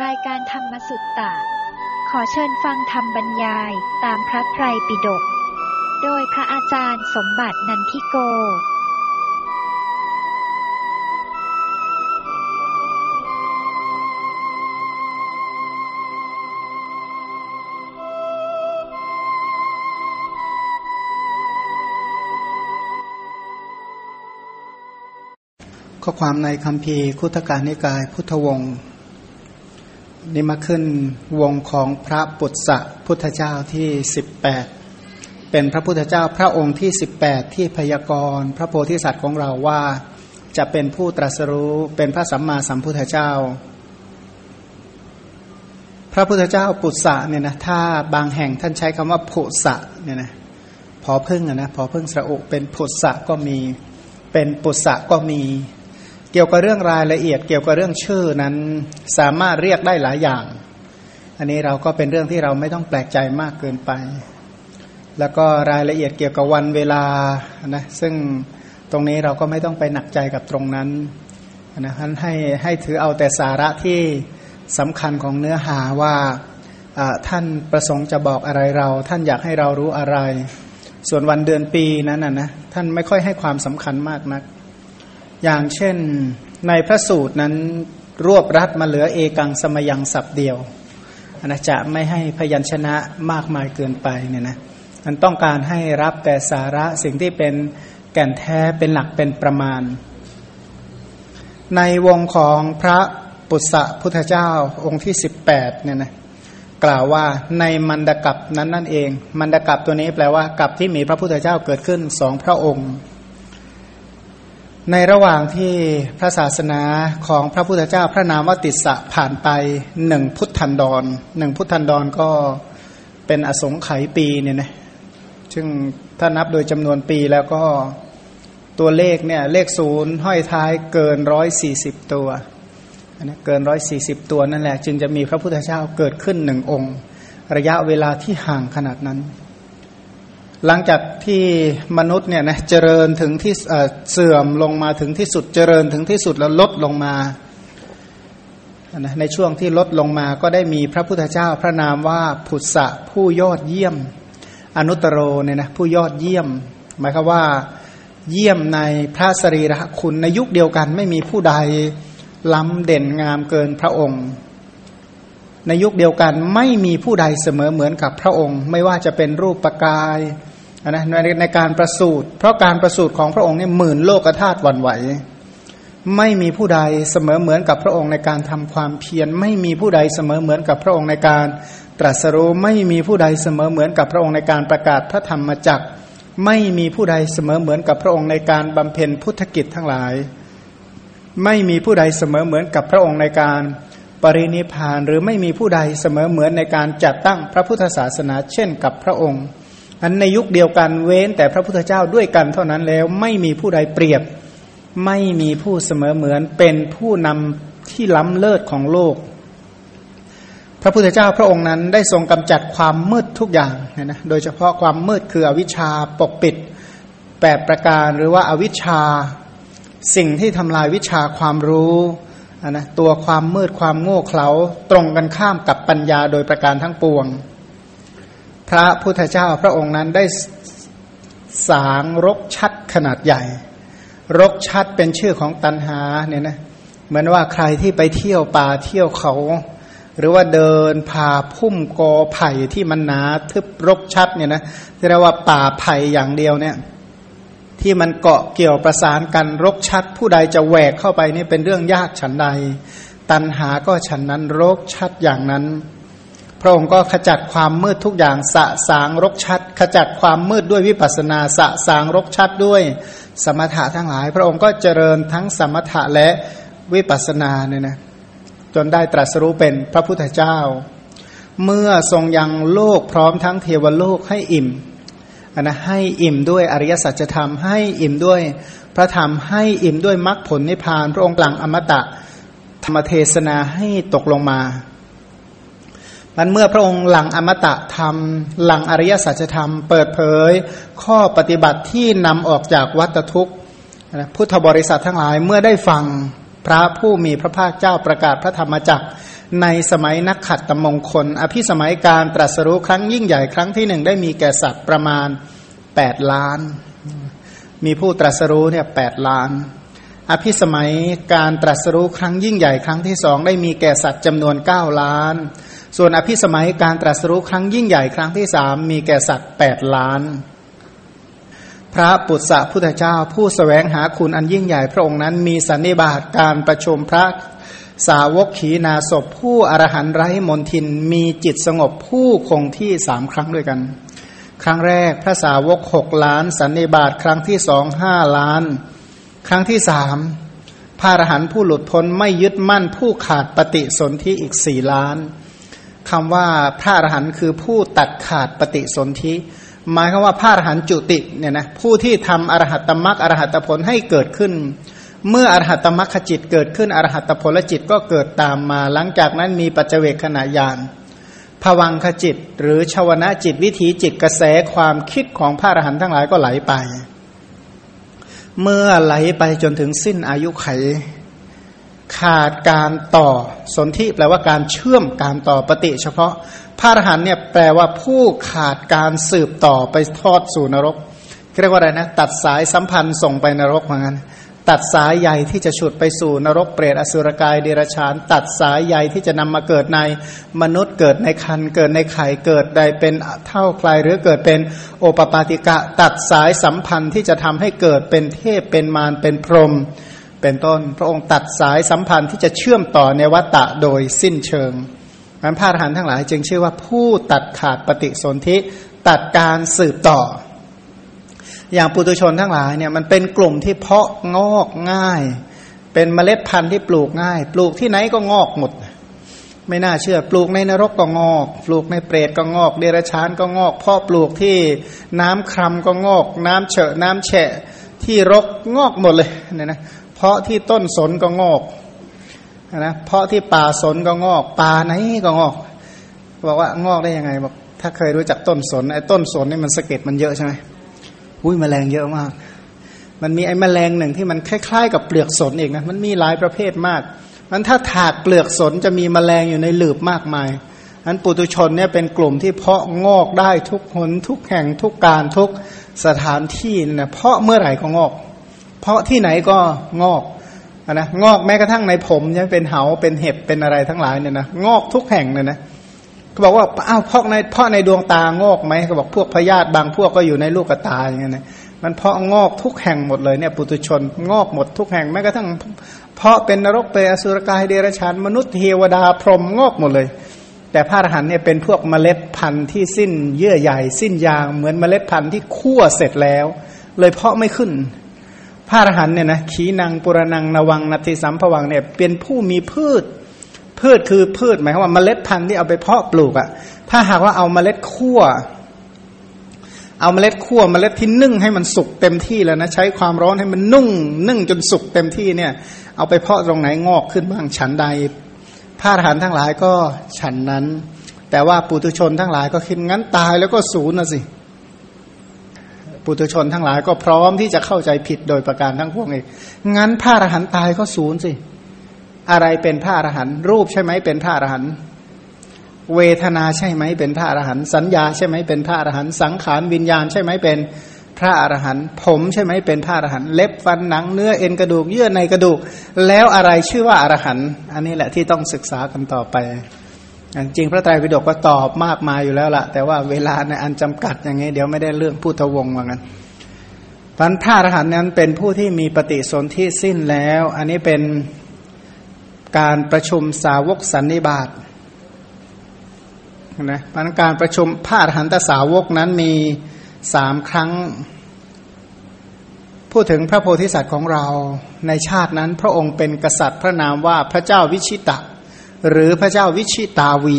รายการธรรมสุตตะ ขอเชิญฟังธรรมบรรยายตามพระไตรปิฎก โดยพระอาจารย์สมบัตินันทิโก ข้อความในคำพีคุตการนิกายพุทธวงศ์ นี่มาขึ้นวงของพระปุตสะพุทธเจ้าที่ 18 เป็นพระพุทธเจ้าพระองค์ที่ 18 ที่พยากรณ์พระโพธิสัตว์ของเราว่า จะเป็นผู้ตรัสรู้เป็นพระสัมมาสัมพุทธเจ้า พระพุทธเจ้าปุตสะเนี่ยนะถ้าบางแห่งท่านใช้คำว่าผุสะเนี่ยนะพอพึ่งอะนะพอพึ่งสระอุเป็นผุสะก็มี เป็นปุสะก็มี เกี่ยวกับเรื่องรายละเอียด เกี่ยวกับเรื่องชื่อนั้นสามารถเรียกได้หลายอย่าง อันนี้เราก็เป็นเรื่องที่เราไม่ต้องแปลกใจมากเกินไป แล้วก็รายละเอียดเกี่ยวกับวันเวลานะซึ่งตรงนี้เราก็ไม่ต้องไปหนักใจกับตรงนั้นนะท่านให้ให้ถือเอาแต่สาระที่สำคัญของเนื้อหาว่าท่านประสงค์จะบอกอะไรเรา ท่านอยากให้เรารู้อะไร ส่วนวันเดือนปีนั้นนะนะท่านไม่ค่อยให้ความสำคัญมากนัก อย่างเช่นในพระสูตรนั้นรวบรัดมาเหลือเอกังสมยังสับเดียวอนะจะไม่ให้พยัญชนะมากมายเกินไปเนี่ยนะมันต้องการให้รับแต่สาระสิ่งที่เป็นแก่นแท้เป็นหลักเป็นประมาณ ในวงของพระปุษะพุทธเจ้าองค์ที่ 18เนี่ยนะกล่าวว่าในมันดกับนั้นนั่นเอง มันดกับตัวนี้แปลว่ากับที่มีพระพุทธเจ้าเกิดขึ้นสองพระองค์ ในระหว่างที่พระศาสนาของพระพุทธเจ้าพระนามวติสะผ่านไปหนึ่งพุทธันดรหนึ่งพุทธันดรก็เป็นอสงไขยปีเนี่ยนะซึ่งถ้านับโดยจำนวนปีแล้วก็ตัวเลขเนี่ยเลขศูนย์ห้อยท้ายเกินร้อยสี่สิบตัวนะเกินร้อยสี่สิบตัวนั่นแหละ จึงจะมีพระพุทธเจ้าเกิดขึ้นหนึ่งองค์ ระยะเวลาที่ห่างขนาดนั้น หลังจากที่มนุษย์เนี่ยนะเจริญถึงที่เสื่อมลงมาถึงที่สุดเจริญถึงที่สุดแล้วลดลงมาในช่วงที่ลดลงมาก็ได้มีพระพุทธเจ้าพระนามว่าผุสะผู้ยอดเยี่ยม อนุตโรเนี่ยนะผู้ยอดเยี่ยม หมายคือว่า เยี่ยมในพระสรีระคุณในยุคเดียวกัน ไม่มีผู้ใดล้ำเด่นงามเกินพระองค์ ในยุคเดียวกันไม่มีผู้ใดเสมอเหมือนกับพระองค์ ไม่ว่าจะเป็นรูปปกาย นะในในการประสูติเพราะการประสูติของพระองค์เนี่ยหมื่นโลกธาตุวันไหว ไม่มีผู้ใดเสมอเหมือนกับพระองค์ในการทำความเพียรไม่มีผู้ใดเสมอเหมือนกับพระองค์ในการตรัสรู้ไม่มีผู้ใดเสมอเหมือนกับพระองค์ในการประกาศพระธรรมจักรไม่มีผู้ใดเสมอเหมือนกับพระองค์ในการบำเพ็ญพุทธกิจทั้งหลาย ไม่มีผู้ใดเสมอเหมือนกับพระองค์ในการปรินิพานหรือไม่มีผู้ใดเสมอเหมือนในการจัดตั้งพระพุทธศาสนาเช่นกับพระองค์ อันในยุคเดียวกันเว้นแต่พระพุทธเจ้าด้วยกันเท่านั้นแล้วไม่มีผู้ใดเปรียบ ไม่มีผู้เสมอเหมือนเป็นผู้นำที่ล้ำเลิศของโลก พระพุทธเจ้าพระองค์นั้นได้ทรงกำจัดความมืดทุกอย่างนะโดยเฉพาะความมืดคืออวิชชาปกปิดแปดประการหรือว่าอาวิชชาสิ่งที่ทำลายวิชาความรู้นะตัวความมืดความโง่เขลาตรงกันข้ามกับปัญญาโดยประการทั้งปวง พระพุทธเจ้าพระองค์นั้นได้สางรกชัดขนาดใหญ่ รกชัดเป็นชื่อของตันหาเนี่ยนะเหมือนว่าใครที่ไปเที่ยวป่าเที่ยวเขา หรือว่าเดินผ่าพุ่มกอไผ่ที่มันหนาทึบรกชัดเนี่ยนะที่เรียกว่าป่าไผ่อย่างเดียวเนี่ยที่มันเกาะเกี่ยวประสานกันรกชัด ผู้ใดจะแหวกเข้าไปนี่เป็นเรื่องยากฉันใด ตันหาก็ฉันนั้นรกชัดอย่างนั้น พระองค์ก็ขจัดความมืดทุกอย่างสะสางรกชัด ขจัดความมืดด้วยวิปัสนาสะสางรกชัดด้วยสมถะทั้งหลาย พระองค์ก็เจริญทั้งสมถะและวิปัสนาเนี่ยนะจนได้ตรัสรู้เป็นพระพุทธเจ้า เมื่อทรงยังโลกพร้อมทั้งเทวโลกให้อิ่มนนะให้อิ่มด้วยอริยสัจธรรมให้อิ่มด้วยพระธรรมให้อิ่มด้วยมรรคผลนิพพาน พระองค์กลังอมตะธรรมเทศนาให้ตกลงมา มันเมื่อพระองค์หลังอมตะธรรม หลังอริยสัจธรรม เปิดเผย ข้อปฏิบัติที่นำออกจากวัฏทุกข์พุทธบริษัททั้งหลายเมื่อได้ฟังพระผู้มีพระภาคเจ้าประกาศพระธรรมจักรในสมัยนักขัดตมงคล อภิสมัยการตรัสรู้ครั้งยิ่งใหญ่ครั้งที่หนึ่งได้มีแก่สัตว์ประมาณแปดล้าน มีผู้ตรัสรู้เนี่ยแปดล้าน อภิสมัยการตรัสรู้ครั้งยิ่งใหญ่ครั้งที่สองได้มีแก่สัตว์จำนวนเก้าล้าน ส่วนอภิสมัยการตรัสรู้ครั้งยิ่งใหญ่ครั้งที่สามมีแก่สัตว์แปดล้าน พระปุตสะพุทธเจ้า ผู้สแสวงหาคุณอันยิ่งใหญ่พระองค์นั้น มีสันนิบาตการประชุมพระสาวกขีนาศพผู้อรหันต์ไร้มนทินมีจิตสงบผู้คงที่สามครั้งด้วยกัน ครั้งแรกพระสาวกหกล้าน สันนิบาตครั้งที่สองห้าล้าน ครั้งที่สามพระอรหันต์ผู้หลุดพ้นไม่ยึดมั่นผู้ขาดปฏิสนธิอีกสี่ล้าน คำว่าพระอรหันต์คือผู้ตัดขาดปฏิสนธิหมายคือว่าพระอรหันต์จุติเนี่ยนะผู้ที่ทำอรหัตตมรักอรหัตผลให้เกิดขึ้น เมื่ออรหัตมรรคจิตเกิดขึ้นอรหัตผลจิตก็เกิดตามมา หลังจากนั้นมีปัจเจเวกขณะยานภวังขจิต หรือชาวนะจิตวิถีจิตกระแสความคิดของพระอรหันต์ทั้งหลายก็ไหลไป เมื่อไหลไปจนถึงสิ้นอายุไข ขาดการต่อสนธิแปลว่าการเชื่อมการต่อปฏิเฉพาะ พระอรหันเนี่ยแปลว่าผู้ขาดการสืบต่อไปทอดสู่นรกเรียกว่าอะไรนะ ตัดสายสัมพันธ์ส่งไปนรกเหมือนกันตัดสายใยที่จะฉุดไปสู่นรกเปรตอสุรกายเดรัจฉาน ตัดสายใยที่จะนำมาเกิดในมนุษย์เกิดในคันเกิดในไข่เกิดใดเป็นเท่าใครหรือเกิดเป็นโอปปาติกะ ตัดสายสัมพันธ์ที่จะทำให้เกิดเป็นเทพเป็นมารเป็นพรหม เป็นต้น พระองค์ตัดสายสัมพันธ์ที่จะเชื่อมต่อในวัตตะโดยสิ้นเชิงมันพระอรหันต์ทั้งหลายจึงชื่อว่าผู้ตัดขาดปฏิสนธิตัดการสืบต่อ อย่างปุตุชนทั้งหลายเนี่ยมันเป็นกลุ่มที่เพาะงอกง่าย เป็นเมล็ดพันธุ์ที่ปลูกง่าย ปลูกที่ไหนก็งอกหมด ไม่น่าเชื่อปลูกในนรกก็งอก ปลูกในเปรตก็งอก เดรัจฉานก็งอกเพาะปลูกที่น้ำครำก็งอก น้ำเฉอะน้ำแฉะที่รกงอกหมดเลยเนี่ยนะ เพาะที่ต้นสนก็งอกนะเพาะที่ป่าสนก็งอก ป่าไหนก็งอกบอกว่างอกได้ยังไงบอกถ้าเคยรู้จักต้นสนไอ้ต้นสนนี่มันสะเก็ดมันเยอะใช่ไหมอุ้ยแมลงเยอะมาก มันมีไอ้แมลงหนึ่งที่มันคล้ายๆ กับเปลือกสนเองนะมันมีหลายประเภทมากมันถ้าถากเปลือกสนจะมีแมลงอยู่ในหลืบมากมายอันปุตุชนเนี่ยเป็นกลุ่มที่เพาะงอกได้ทุกหนทุกแห่งทุกการทุกสถานที่นะเพาะเมื่อไหร่ก็งอก เพราะที่ไหนก็งอกนะงอกแม้กระทั่งในผมเนี่ยเป็นเหาเป็นเห็บเป็นอะไรทั้งหลายเนี่ยนะงอกทุกแห่งเนี่ยนะเขาบอกว่าอ้าวพอกในเพาะในดวงตางอกไหมเขาบอกพวกพยาธิบางพวกก็อยู่ในลูกตาอย่างเงี้ยนะมันเพาะงอกทุกแห่งหมดเลยเนี่ยปุตุชนงอกหมดทุกแห่งแม้กระทั่ง เพาะเป็นนรกเปรอสุรกายเดรัจฉานมนุษย์เทวดาพรหมงอกหมดเลย แต่พระอรหันเนี่ยเป็นพวกเมล็ดพันธุ์ที่สิ้นเยื่อใหญ่ สิ้นยางเหมือนเมล็ดพันธุ์ที่คั่วเสร็จแล้ว เลยเพาะไม่ขึ้น ระอรหันเนี่ยนะขีนางปุรนังนวังนัติสัมภวังเนี่ยเป็นผู้มีพืช พืชคือพืชหมายความว่าเมล็ดพันธุ์ที่เอาไปเพาะปลูกอะ่ะ ถ้าหากว่าเอาเมล็ดคั่ว เอาเมล็ดคั่วเมล็ดที่นึ่งให้มันสุกเต็มที่แล้วนะใช้ความร้อนให้มันนุ่ง นึ่งจนสุกเต็มที่เนี่ย เอาไปเพาะตรงไหนงอกขึ้นบ้างฉันใดผ้าทหารทั้งหลายก็ฉันนั้น แต่ว่าปุตุชนทั้งหลายก็คิดงั้นตายแล้วก็ศูนย์นะสิ ปุตุชนทั้งหลายก็พร้อมที่จะเข้าใจผิดโดยประการทั้งพวกเองงั้นผ้าทหารตายก็ศูนย์สิ อะไรเป็นพระอรหันต์รูปใช่ไหมเป็นพระอรหันต์เวทนาใช่ไหมเป็นพระอรหันต์สัญญาใช่ไหมเป็นพระอรหันต์สังขารวิญญาณใช่ไหมเป็นพระอรหันต์ผมใช่ไหมเป็นพระอรหันต์เล็บฟันหนังเนื้อเอ็นกระดูกเยื่อในกระดูก แล้วอะไรชื่อว่าอรหันต์อันนี้แหละที่ต้องศึกษากันต่อไป จริงพระไตรปิฎกก็ตอบมากมายอยู่แล้วละแต่ว่าเวลาในอันจำกัดอย่างนี้เดี๋ยวไม่ได้เรื่องพุทธวงศ์ว่างั้นพันพระอรหันนั้นเป็นผู้ที่มีปฏิสนธิสิ้นแล้ว อันนี้เป็นการประชุมสาวกสันนิบาตนะพันการประชุมพระอรหันตสาวกนั้นมีสามครั้ง พูดถึงพระโพธิสัตว์ของเราในชาตินั้น พระองค์เป็นกษัตริย์พระนามว่าพระเจ้าวิชิตะ หรือพระเจ้าวิชิตาวี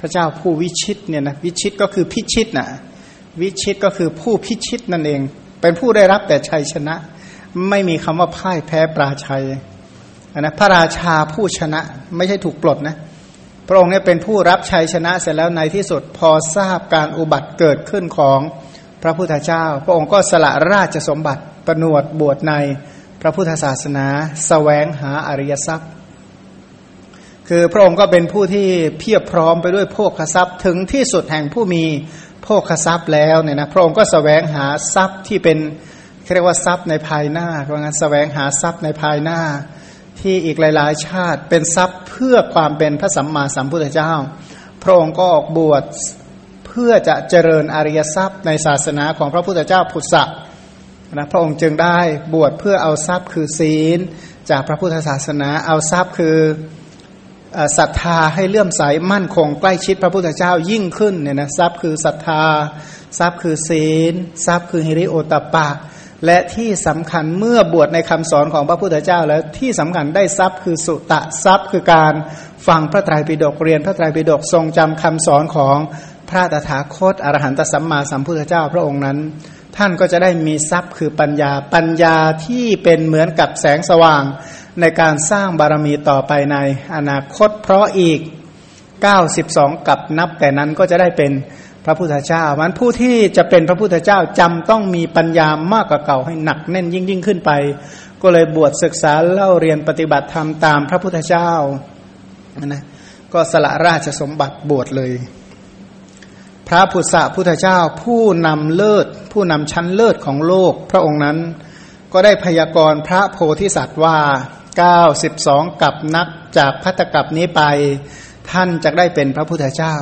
พระเจ้าผู้วิชิตเนี่ยนะวิชิตก็คือพิชิตนะวิชิตก็คือผู้พิชิตนั่นเอง เป็นผู้ได้รับแต่ชัยชนะ ไม่มีคำว่าพ่ายแพ้ปราชัยนะพระราชาผู้ชนะไม่ใช่ถูกปลดนะพระองค์เนี่ยเป็นผู้รับชัยชนะเสร็จแล้วในที่สุดพอทราบการอุบัติเกิดขึ้นของพระพุทธเจ้า พระองค์ก็สละราชสมบัติประนวดบวชในพระพุทธศาสนาสแสวงหาอริยทรัพย์ คือพระองค์ก็เป็นผู้ที่เพียบพร้อมไปด้วยโภคทรัพย์ถึงที่สุดแห่งผู้มีโภคทรัพย์แล้วเนี่ยนะพระองค์ก็สแสวงหาทรัพย์ที่เป็นเรียกว่าทรัพย์ในภายหน้าเพราะงั้นสแสวงหาทรัพย์ในภายหน้า ที่อีกหลาย ๆ ชาติเป็นทรัพย์เพื่อความเป็นพระสัมมาสัมพุทธเจ้า พระองค์ก็ออกบวชเพื่อจะเจริญอริยทรัพย์ในศาสนาของพระพุทธเจ้าพุทธะนะพระองค์จึงได้บวชเพื่อเอาทรัพย์คือศีล จากพระพุทธศาสนาเอาทรัพย์คือ ศรัทธาให้เลื่อมใสมั่นคงใกล้ชิดพระพุทธเจ้ายิ่งขึ้นเนี่ยนะทรัพย์คือศรัทธาทรัพย์คือศีลทรัพย์คือฮิริโอตปะ และที่สำคัญเมื่อบวชในคำสอนของพระพุทธเจ้า แล้วที่สำคัญได้ทรัพย์คือสุตะทรัพย์คือการฟังพระไตรปิฎกเรียนพระไตรปิฎกทรงจำคำสอนของพระตถาคตอรหันตสัมมาสัมพุทธเจ้าพระองค์นั้น ท่านก็จะได้มีทรัพย์คือปัญญาปัญญาที่เป็นเหมือนกับแสงสว่าง ในการสร้างบารมีต่อไปในอนาคต เพราะอีก 92 กับนับแต่นั้นก็จะได้เป็นพระพุทธเจ้ามันผู้ที่จะเป็นพระพุทธเจ้าจำต้องมีปัญญามากกว่าเก่าให้หนักแน่นยิ่งยิ่งขึ้นไป ก็เลยบวชศึกษาเล่าเรียนปฏิบัติธรรมตามพระพุทธเจ้านะก็สละราชสมบัติบวชเลย พระพุทธพุทธเจ้าผู้นำเลิศ ผู้นำชั้นเลิศของโลก พระองค์นั้นก็ได้พยากรณ์พระโพธิสัตว์ว่า 92 กับนักจากพัตกับนี้ไป ท่านจะได้เป็นพระพุทธเจ้า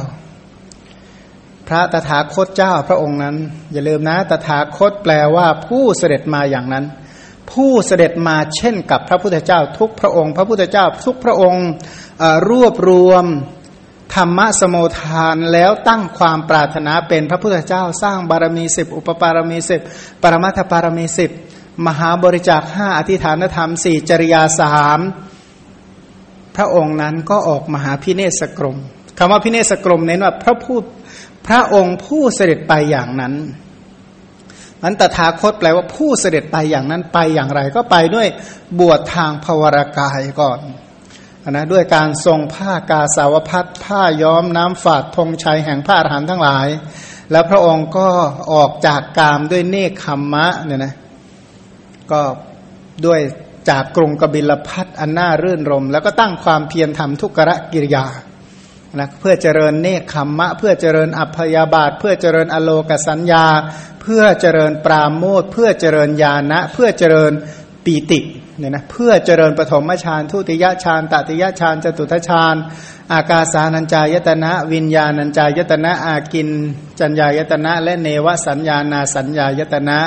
พระตถาคตเจ้าพระองค์นั้น อย่าลืมนะตถาคตแปลว่าผู้เสด็จมาอย่างนั้น ผู้เสด็จมาเช่นกับพระพุทธเจ้า ทุกพระองค์ พระพุทธเจ้า ทุกพระองค์รวบรวมธรรมะสมุทานแล้วตั้งความปรารถนาเป็นพระพุทธเจ้า สร้างบารมีสิบอุปปารมีสิบปรมัตถปารมีสิบ มหาบริจาคห้าอธิฐานธรรมสี่จริยาสามพระองค์นั้นก็ออกมหาพิเนศกรมคำว่าพิเนศกรมเน้นว่าพระผู้พระองค์ผู้เสด็จไปอย่างนั้นมันตถาคตแปลว่าผู้เสด็จไปอย่างนั้นไปอย่างไร ก็ไปด้วยบวชทางภวรากายก่อนนะด้วยการทรงผ้ากาสาวพัดผ้าย้อมน้ำฝาดธงชัยแห่งผ้าอรหันทั้งหลาย แล้วพระองค์ก็ออกจากกามด้วยเนคขมมะเนี่ยนะ ก็ด้วยจากกรุงกบิลพัทอันน่ารื่นรม แล้วก็ตั้งความเพียรทำทุกรกิริยานะเพื่อเจริญเนคขมมะ เพื่อเจริญอัพยาบาท เพื่อเจริญอโลกสัญญา เพื่อเจริญปราโมทเพื่อเจริญญาณะ เพื่อเจริญปีติเนี่ยนะเพื่อเจริญปฐมฌานทุติยฌานตติยฌานจตุทฌานอากาสานัญจายตนะ วิญญาณัญจายตนะ อากิน จัญญายตนะ และเนวสัญญานาสัญญายตนะ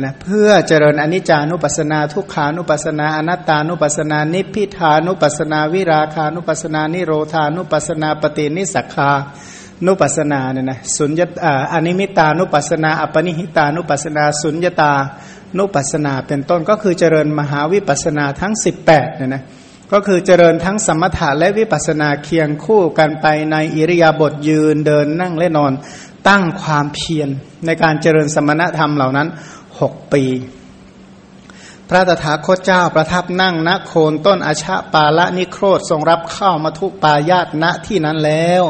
นะเพื่อเจริญอนิจจานุปัสนา ทุกขานุปัสนาอนัตตานุปัสนา นิพิทานุปัสนา วิราคานุปัสนา นิโรธานุปัสนาปฏินิสักคานุปัสนาเนี่ยนะสุญญาอนิมิตานุปัสนาอปนิหิตานุปัสนา สุญญตานุปัสนาเป็นต้นก็คือเจริญมหาวิปัสนาทั้ง 18เนี่ยนะก็คือเจริญทั้งสมถะและวิปัสนาเคียงคู่กันไปในอิริยาบถยืนเดินนั่งและนอนตั้งความเพียรในการเจริญสมณธรรมเหล่านั้น หกปี พระตถาคตเจ้าประทับนั่งณโคนต้นอาชะปาละนิโครธทรงรับข้าวมาทุปายาตณที่นั้นแล้ว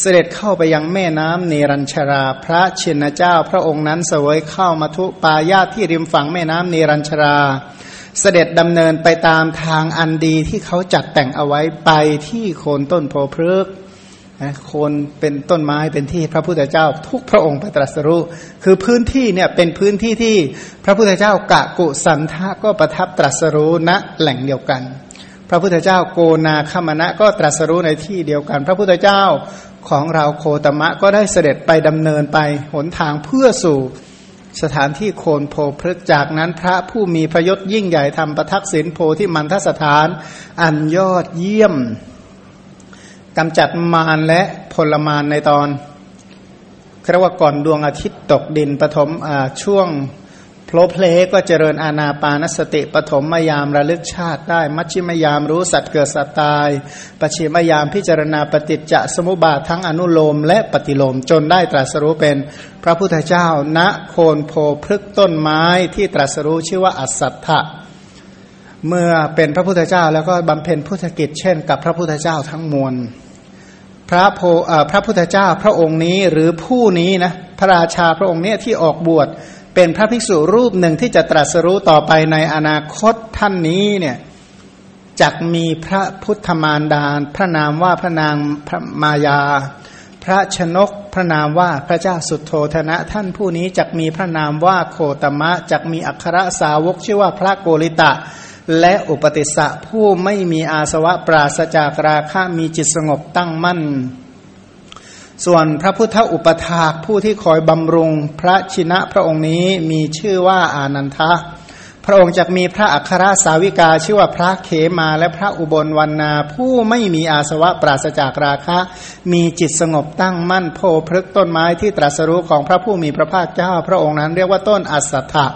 เสด็จเข้าไปยังแม่น้ำเนรัญชราพระชินเจ้าพระองค์นั้นเสวยข้าวมาทุปายาตที่ริมฝั่งแม่น้ำเนรัญชราเสด็จดำเนินไปตามทางอันดีที่เขาจัดแต่งเอาไว้ไปที่โคนต้นโพพฤกษ์ โคนเป็นต้นไม้เป็นที่พระพุทธเจ้า ทุกพระองค์ไปตรัสรู้ คือพื้นที่เนี่ยเป็นพื้นที่ที่พระพุทธเจ้ากะกุสันทะก็ประทับตรัสรู้ณแหล่งเดียวกัน พระพุทธเจ้าโกนาคมณะก็ตรัสรู้ในที่เดียวกัน พระพุทธเจ้าของเราโคตมะก็ได้เสด็จไปดำเนินไปหนทางเพื่อสู่สถานที่โคนโพพฤกจากนั้นพระผู้มีพระยศยิ่งใหญ่ทำประทักษิณโพที่มันทสถาน อันยอดเยี่ยม กำจัดมารและพลมารในตอนเรียกว่าก่อนดวงอาทิตย์ตกดินปฐมช่วงโพลเพลก็เจริญอาณาปานสติปฐมมยามระลึกชาติได้ มัชชิมยามรู้สัตว์เกิดสัตว์ตายปชิมยามพิจารณาปฏิจจสมุปบาททั้งอนุโลมและปฏิโลมจนได้ตรัสรู้เป็นพระพุทธเจ้า ณโคนโพพฤกต้นไม้ที่ตรัสรู้ชื่อว่าอัศทธะเมื่อเป็นพระพุทธเจ้าแล้วก็บำเพ็ญพุทธกิจเช่นกับพระพุทธเจ้าทั้งมวล พระโพพระพุทธเจ้าพระองค์นี้หรือผู้นี้นะพระราชาพระองค์เนี้ยที่ออกบวชเป็นพระภิกษุรูปหนึ่งที่จะตรัสรู้ต่อไปในอนาคตท่านนี้เนี่ยจักมีพระพุทธมารดาพระนามว่าพระนางพระมายา พระชนกพระนามว่าพระเจ้าสุโทธนะ ท่านผู้นี้จักมีพระนามว่าโคตมะจักมีอัครสาวกชื่อว่าพระโกริตะ และอุปติสสะผู้ไม่มีอาสวะปราศจากราคะมีจิตสงบตั้งมั่น ส่วนพระพุทธอุปถากผู้ที่คอยบำรุงพระชินะพระองค์นี้มีชื่อว่าอานันทะ พระองค์จะมีพระอัครสาวิกาชื่อว่าพระเขมาและพระอุบลวันนา ผู้ไม่มีอาสวะปราศจากราคะ มีจิตสงบตั้งมั่นโพพฤกต้นไม้ที่ตรัสรู้ของพระผู้มีพระภาคเจ้า พระองค์นั้นเรียกว่าต้นอัสสัทธะ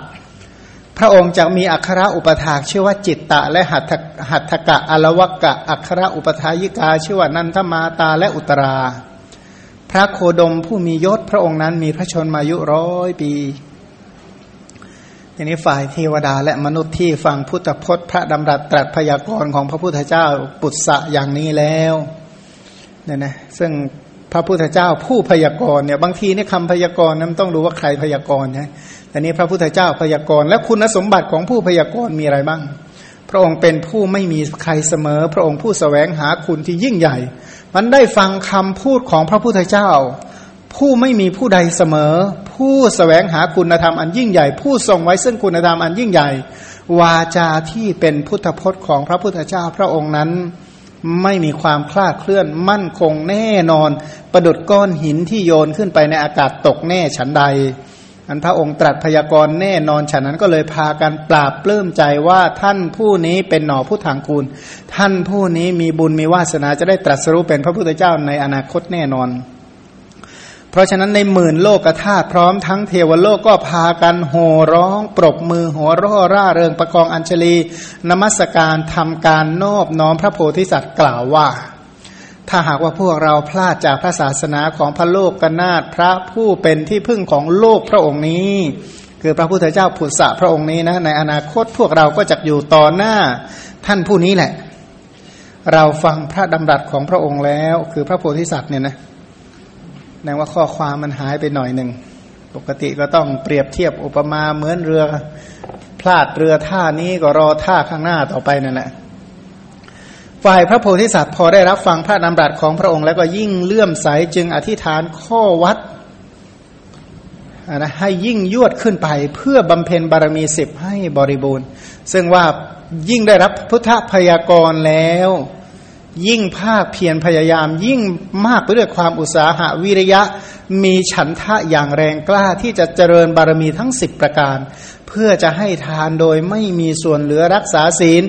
พระองค์จะมีอัครอุปถากชื่อว่าจิตตะ และหัตถหัตถกะอลวกะ อัครอุปทายิกาชื่อว่านันทมาตาและอุตรา พระโคดมผู้มียศพระองค์นั้นมีพระชนมายุร้อยปีทีนี้ฝ่ายเทวดาและมนุษย์ที่ฟังพุทธพจน์ พระดำรัสตรัสพยากรณ์ของพระพุทธเจ้าปุตสะอย่างนี้แล้วเนี่ยนะซึ่ง พระพุทธเจ้าผู้พยากรณ์เนี่ยบางทีนี่คำพยากรณ์นั้นต้องรู้ว่าใครพยากรณ์ใช่แต่นี้พระพุทธเจ้าพยากรณ์และคุณสมบัติของผู้พยากรณ์มีอะไรบ้าง พระองค์เป็นผู้ไม่มีใครเสมอ พระองค์ผู้สแสวงหาคุณที่ยิ่งใหญ่ มันได้ฟังคำพูดของพระพุทธเจ้า ผู้ไม่มีผู้ใดเสมอ ผู้สแสวงหาคุณธรรมอันยิ่งใหญ่ ผู้ทรงไว้ซึ่งคุณธรรมอันยิ่งใหญ่ วาจาที่เป็นพุทธพจน์ของพระพุทธเจ้าพระองค์นั้น ไม่มีความคลาดเคลื่อนมั่นคงแน่นอน ประดุดก้อนหินที่โยนขึ้นไปในอากาศตกแน่ฉันใด อันพระองค์ตรัสพยากรณ์แน่นอนฉะนนั้นก็เลยพากันปราบปลื้มใจว่าท่านผู้นี้เป็นหน่อผู้ทางคูณท่านผู้นี้มีบุญมีวาสนาจะได้ตรัสรู้เป็นพระพุทธเจ้าในอนาคตแน่นอน เพราะฉะนั้นในหมื่นโลกธาตุพร้อมทั้งเทวโลกก็พากันโห่ร้อง ปรบมือหัวร่อร่าเริงประกองอัญชลี นมัสการทำการนอบน้อมพระโพธิสัตว์กล่าวว่า ถ้าหากว่าพวกเราพลาดจากพระศาสนาของพระโลกกนาถพระผู้เป็นที่พึ่งของโลกพระองค์นี้ คือพระพุทธเจ้าผุดสะพระองค์นี้นะในอนาคตพวกเราก็จะอยู่ต่อหน้าท่านผู้นี้แหละ เราฟังพระดำรัสของพระองค์แล้ว คือพระโพธิสัตว์เนี่ยนะ ปลว่าข้อความมันหายไปหน่อยหนึ่ง ปกติก็ต้องเปรียบเทียบอุปมาเหมือนเรือ พลาดเรือท่านี้ก็รอท่าข้างหน้าต่อไปนั่นแหละฝ่ายพระโพธิสัตว์พอได้รับฟังพระนำรัสของพระองค์แล้วก็ยิ่งเลื่อมใสจึงอธิษฐานข้อวัดนะให้ยิ่งยวดขึ้นไปเพื่อบำเพ็ญบารมีสิบให้บริบูรณ์ ซึ่งว่ายิ่งได้รับพุทธพยากรแล้ว ยิ่งภาคเพียรพยายาม ยิ่งมากไปด้วยความอุตสาหะวิริยะ มีฉันทะอย่างแรงกล้าที่จะเจริญบารมีทั้งสิบประการ เพื่อจะให้ทานโดยไม่มีส่วนเหลือรักษาศีล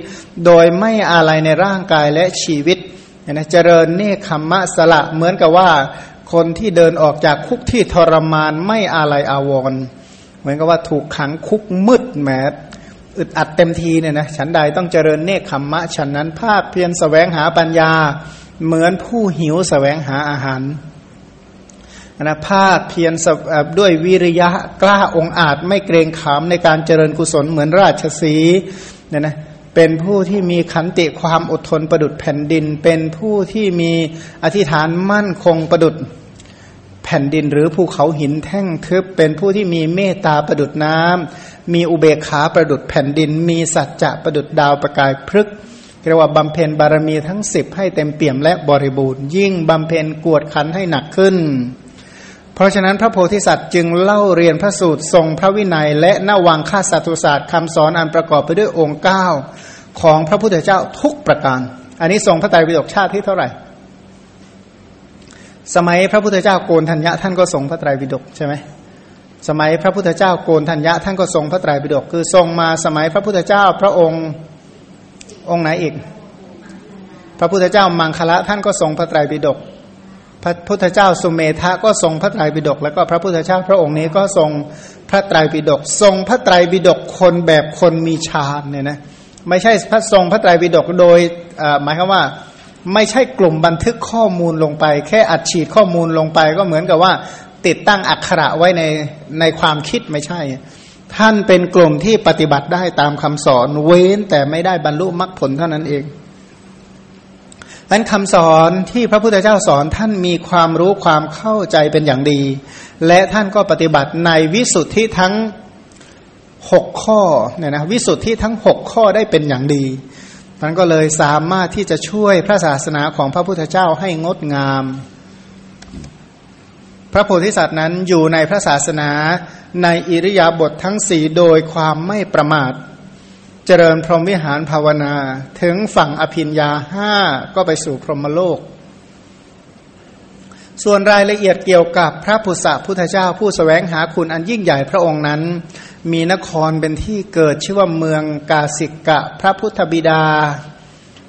โดยไม่อะไรในร่างกายและชีวิตนะเจริญเนคขมมะสละเหมือนกับว่าคนที่เดินออกจากคุกที่ทรมานไม่อะไรอาวร เหมือนกับว่าถูกขังคุกมืดแม อึดอัดเต็มทีเนี่ยนะฉันใดต้องเจริญเนคขมมะฉันนั้นภาคเพียรสแสวงหาปัญญา เหมือนผู้หิวสแสวงหาอาหารนะภาคเพียรด้วยวิริยะกล้าองอาจไม่เกรงขามในการเจริญกุศลเหมือนราชสีเนี่ยนะเป็นผู้ที่มีขันติความอดทนประดุดแผ่นดิน เป็นผู้ที่มีอธิษฐานมั่นคงประดุด แผ่นดินหรือภูเขาหินแท่งทึบเป็นผู้ที่มีเมตตาประดุดน้ำมีอุเบกขาประดุดแผ่นดิน มีสัจจะประดุดดาวประกายพฤกเรียกว่าบำเพ็ญบารมีทั้งสิบให้เต็มเปี่ยมและบริบูรณ์ ยิ่งบำเพ็ญกวดขันให้หนักขึ้น เพราะฉะนั้นพระโพธิสัตว์จึงเล่าเรียนพระสูตรทรงพระวินัย และนวังค่าสัตุศาสตร์คำสอนอันประกอบไปด้วยองค์เก้าของพระพุทธเจ้าทุกประการ อันนี้ทรงพระไตรปิฎกชาติที่เท่าไหร่ สมัยพระพุทธเจ้าโกนธัญญะท่านก็ทรงพระไตรปิฎกใช่ไหมสมัยพระพุทธเจ้าโกนธัญญะท่านก็ทรงพระไตรปิฎกคือทรงมาสมัยพระพุทธเจ้าพระองค์องค์ไหนอีก พระพุทธเจ้ามังคละท่านก็ทรงพระไตรปิฎกพระพุทธเจ้าสุเมธะก็ทรงพระไตรปิฎกแล้วก็พระพุทธเจ้าพระองค์นี้ก็ทรงพระไตรปิฎกทรงพระไตรปิฎกคนแบบคนมีฌานเนี่ยนะไม่ใช่พระทรงพระไตรปิฎกโดยหมายความว่า ไม่ใช่กลุ่มบันทึกข้อมูลลงไป แค่อัดฉีดข้อมูลลงไปก็เหมือนกับว่า ติดตั้งอักขระไว้ในในความคิดไม่ใช่ ท่านเป็นกลุ่มที่ปฏิบัติได้ตามคำสอนเว้นแต่ไม่ได้บรรลุมรรคผลเท่านั้นเองนั้นคำสอนที่พระพุทธเจ้าสอนท่านมีความรู้ความเข้าใจเป็นอย่างดี และท่านก็ปฏิบัติในวิสุทธิทั้งหกข้อเนี่ยนะวิสุทธิทั้งหกข้อได้เป็นอย่างดี มันก็เลยสามารถที่จะช่วยพระศาสนาของพระพุทธเจ้าให้งดงาม พระโพธิสัตว์นั้นอยู่ในพระศาสนาในอิริยาบถททั้งสี่โดยความไม่ประมาท เจริญพรหมวิหารภาวนา ถึงฝั่งอภินยาห้าก็ไปสู่พรหมโลก ส่วนรายละเอียดเกี่ยวกับพระพุทธพุทธเจ้าผู้สแสวงหาคุณอันยิ่งใหญ่พระองค์นั้น มีนครเป็นที่เกิดชื่อว่าเมืองกาสิกะ พระพุทธบิดา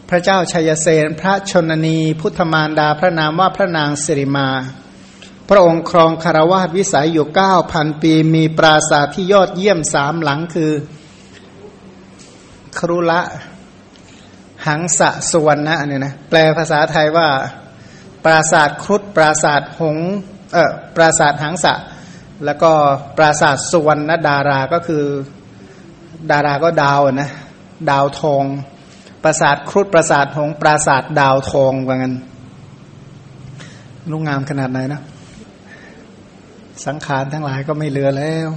พระเจ้าชัยเสนพระชนนี พุทธมารดาพระนามว่าพระนางสิริมา พระองค์ครองคารวาสวิสัยอยู่เก้าพันปี มีปราสาทที่ยอดเยี่ยมสามหลังคือ ครุละ หังสะสวรรณะเนี่ยนะแปลภาษาไทยว่า ปราสาทครุฑปราสาทหงเออปราสาทหังสะ แล้วก็ปราสาทสุวรรณดาราก็คือดาราก็ดาวนะดาวทอง ปราสาทครุฑปราสาทหงปราสาทดาวทองว่างั้นลูกงามขนาดไหนนะสังขารทั้งหลายก็ไม่เหลือแล้ว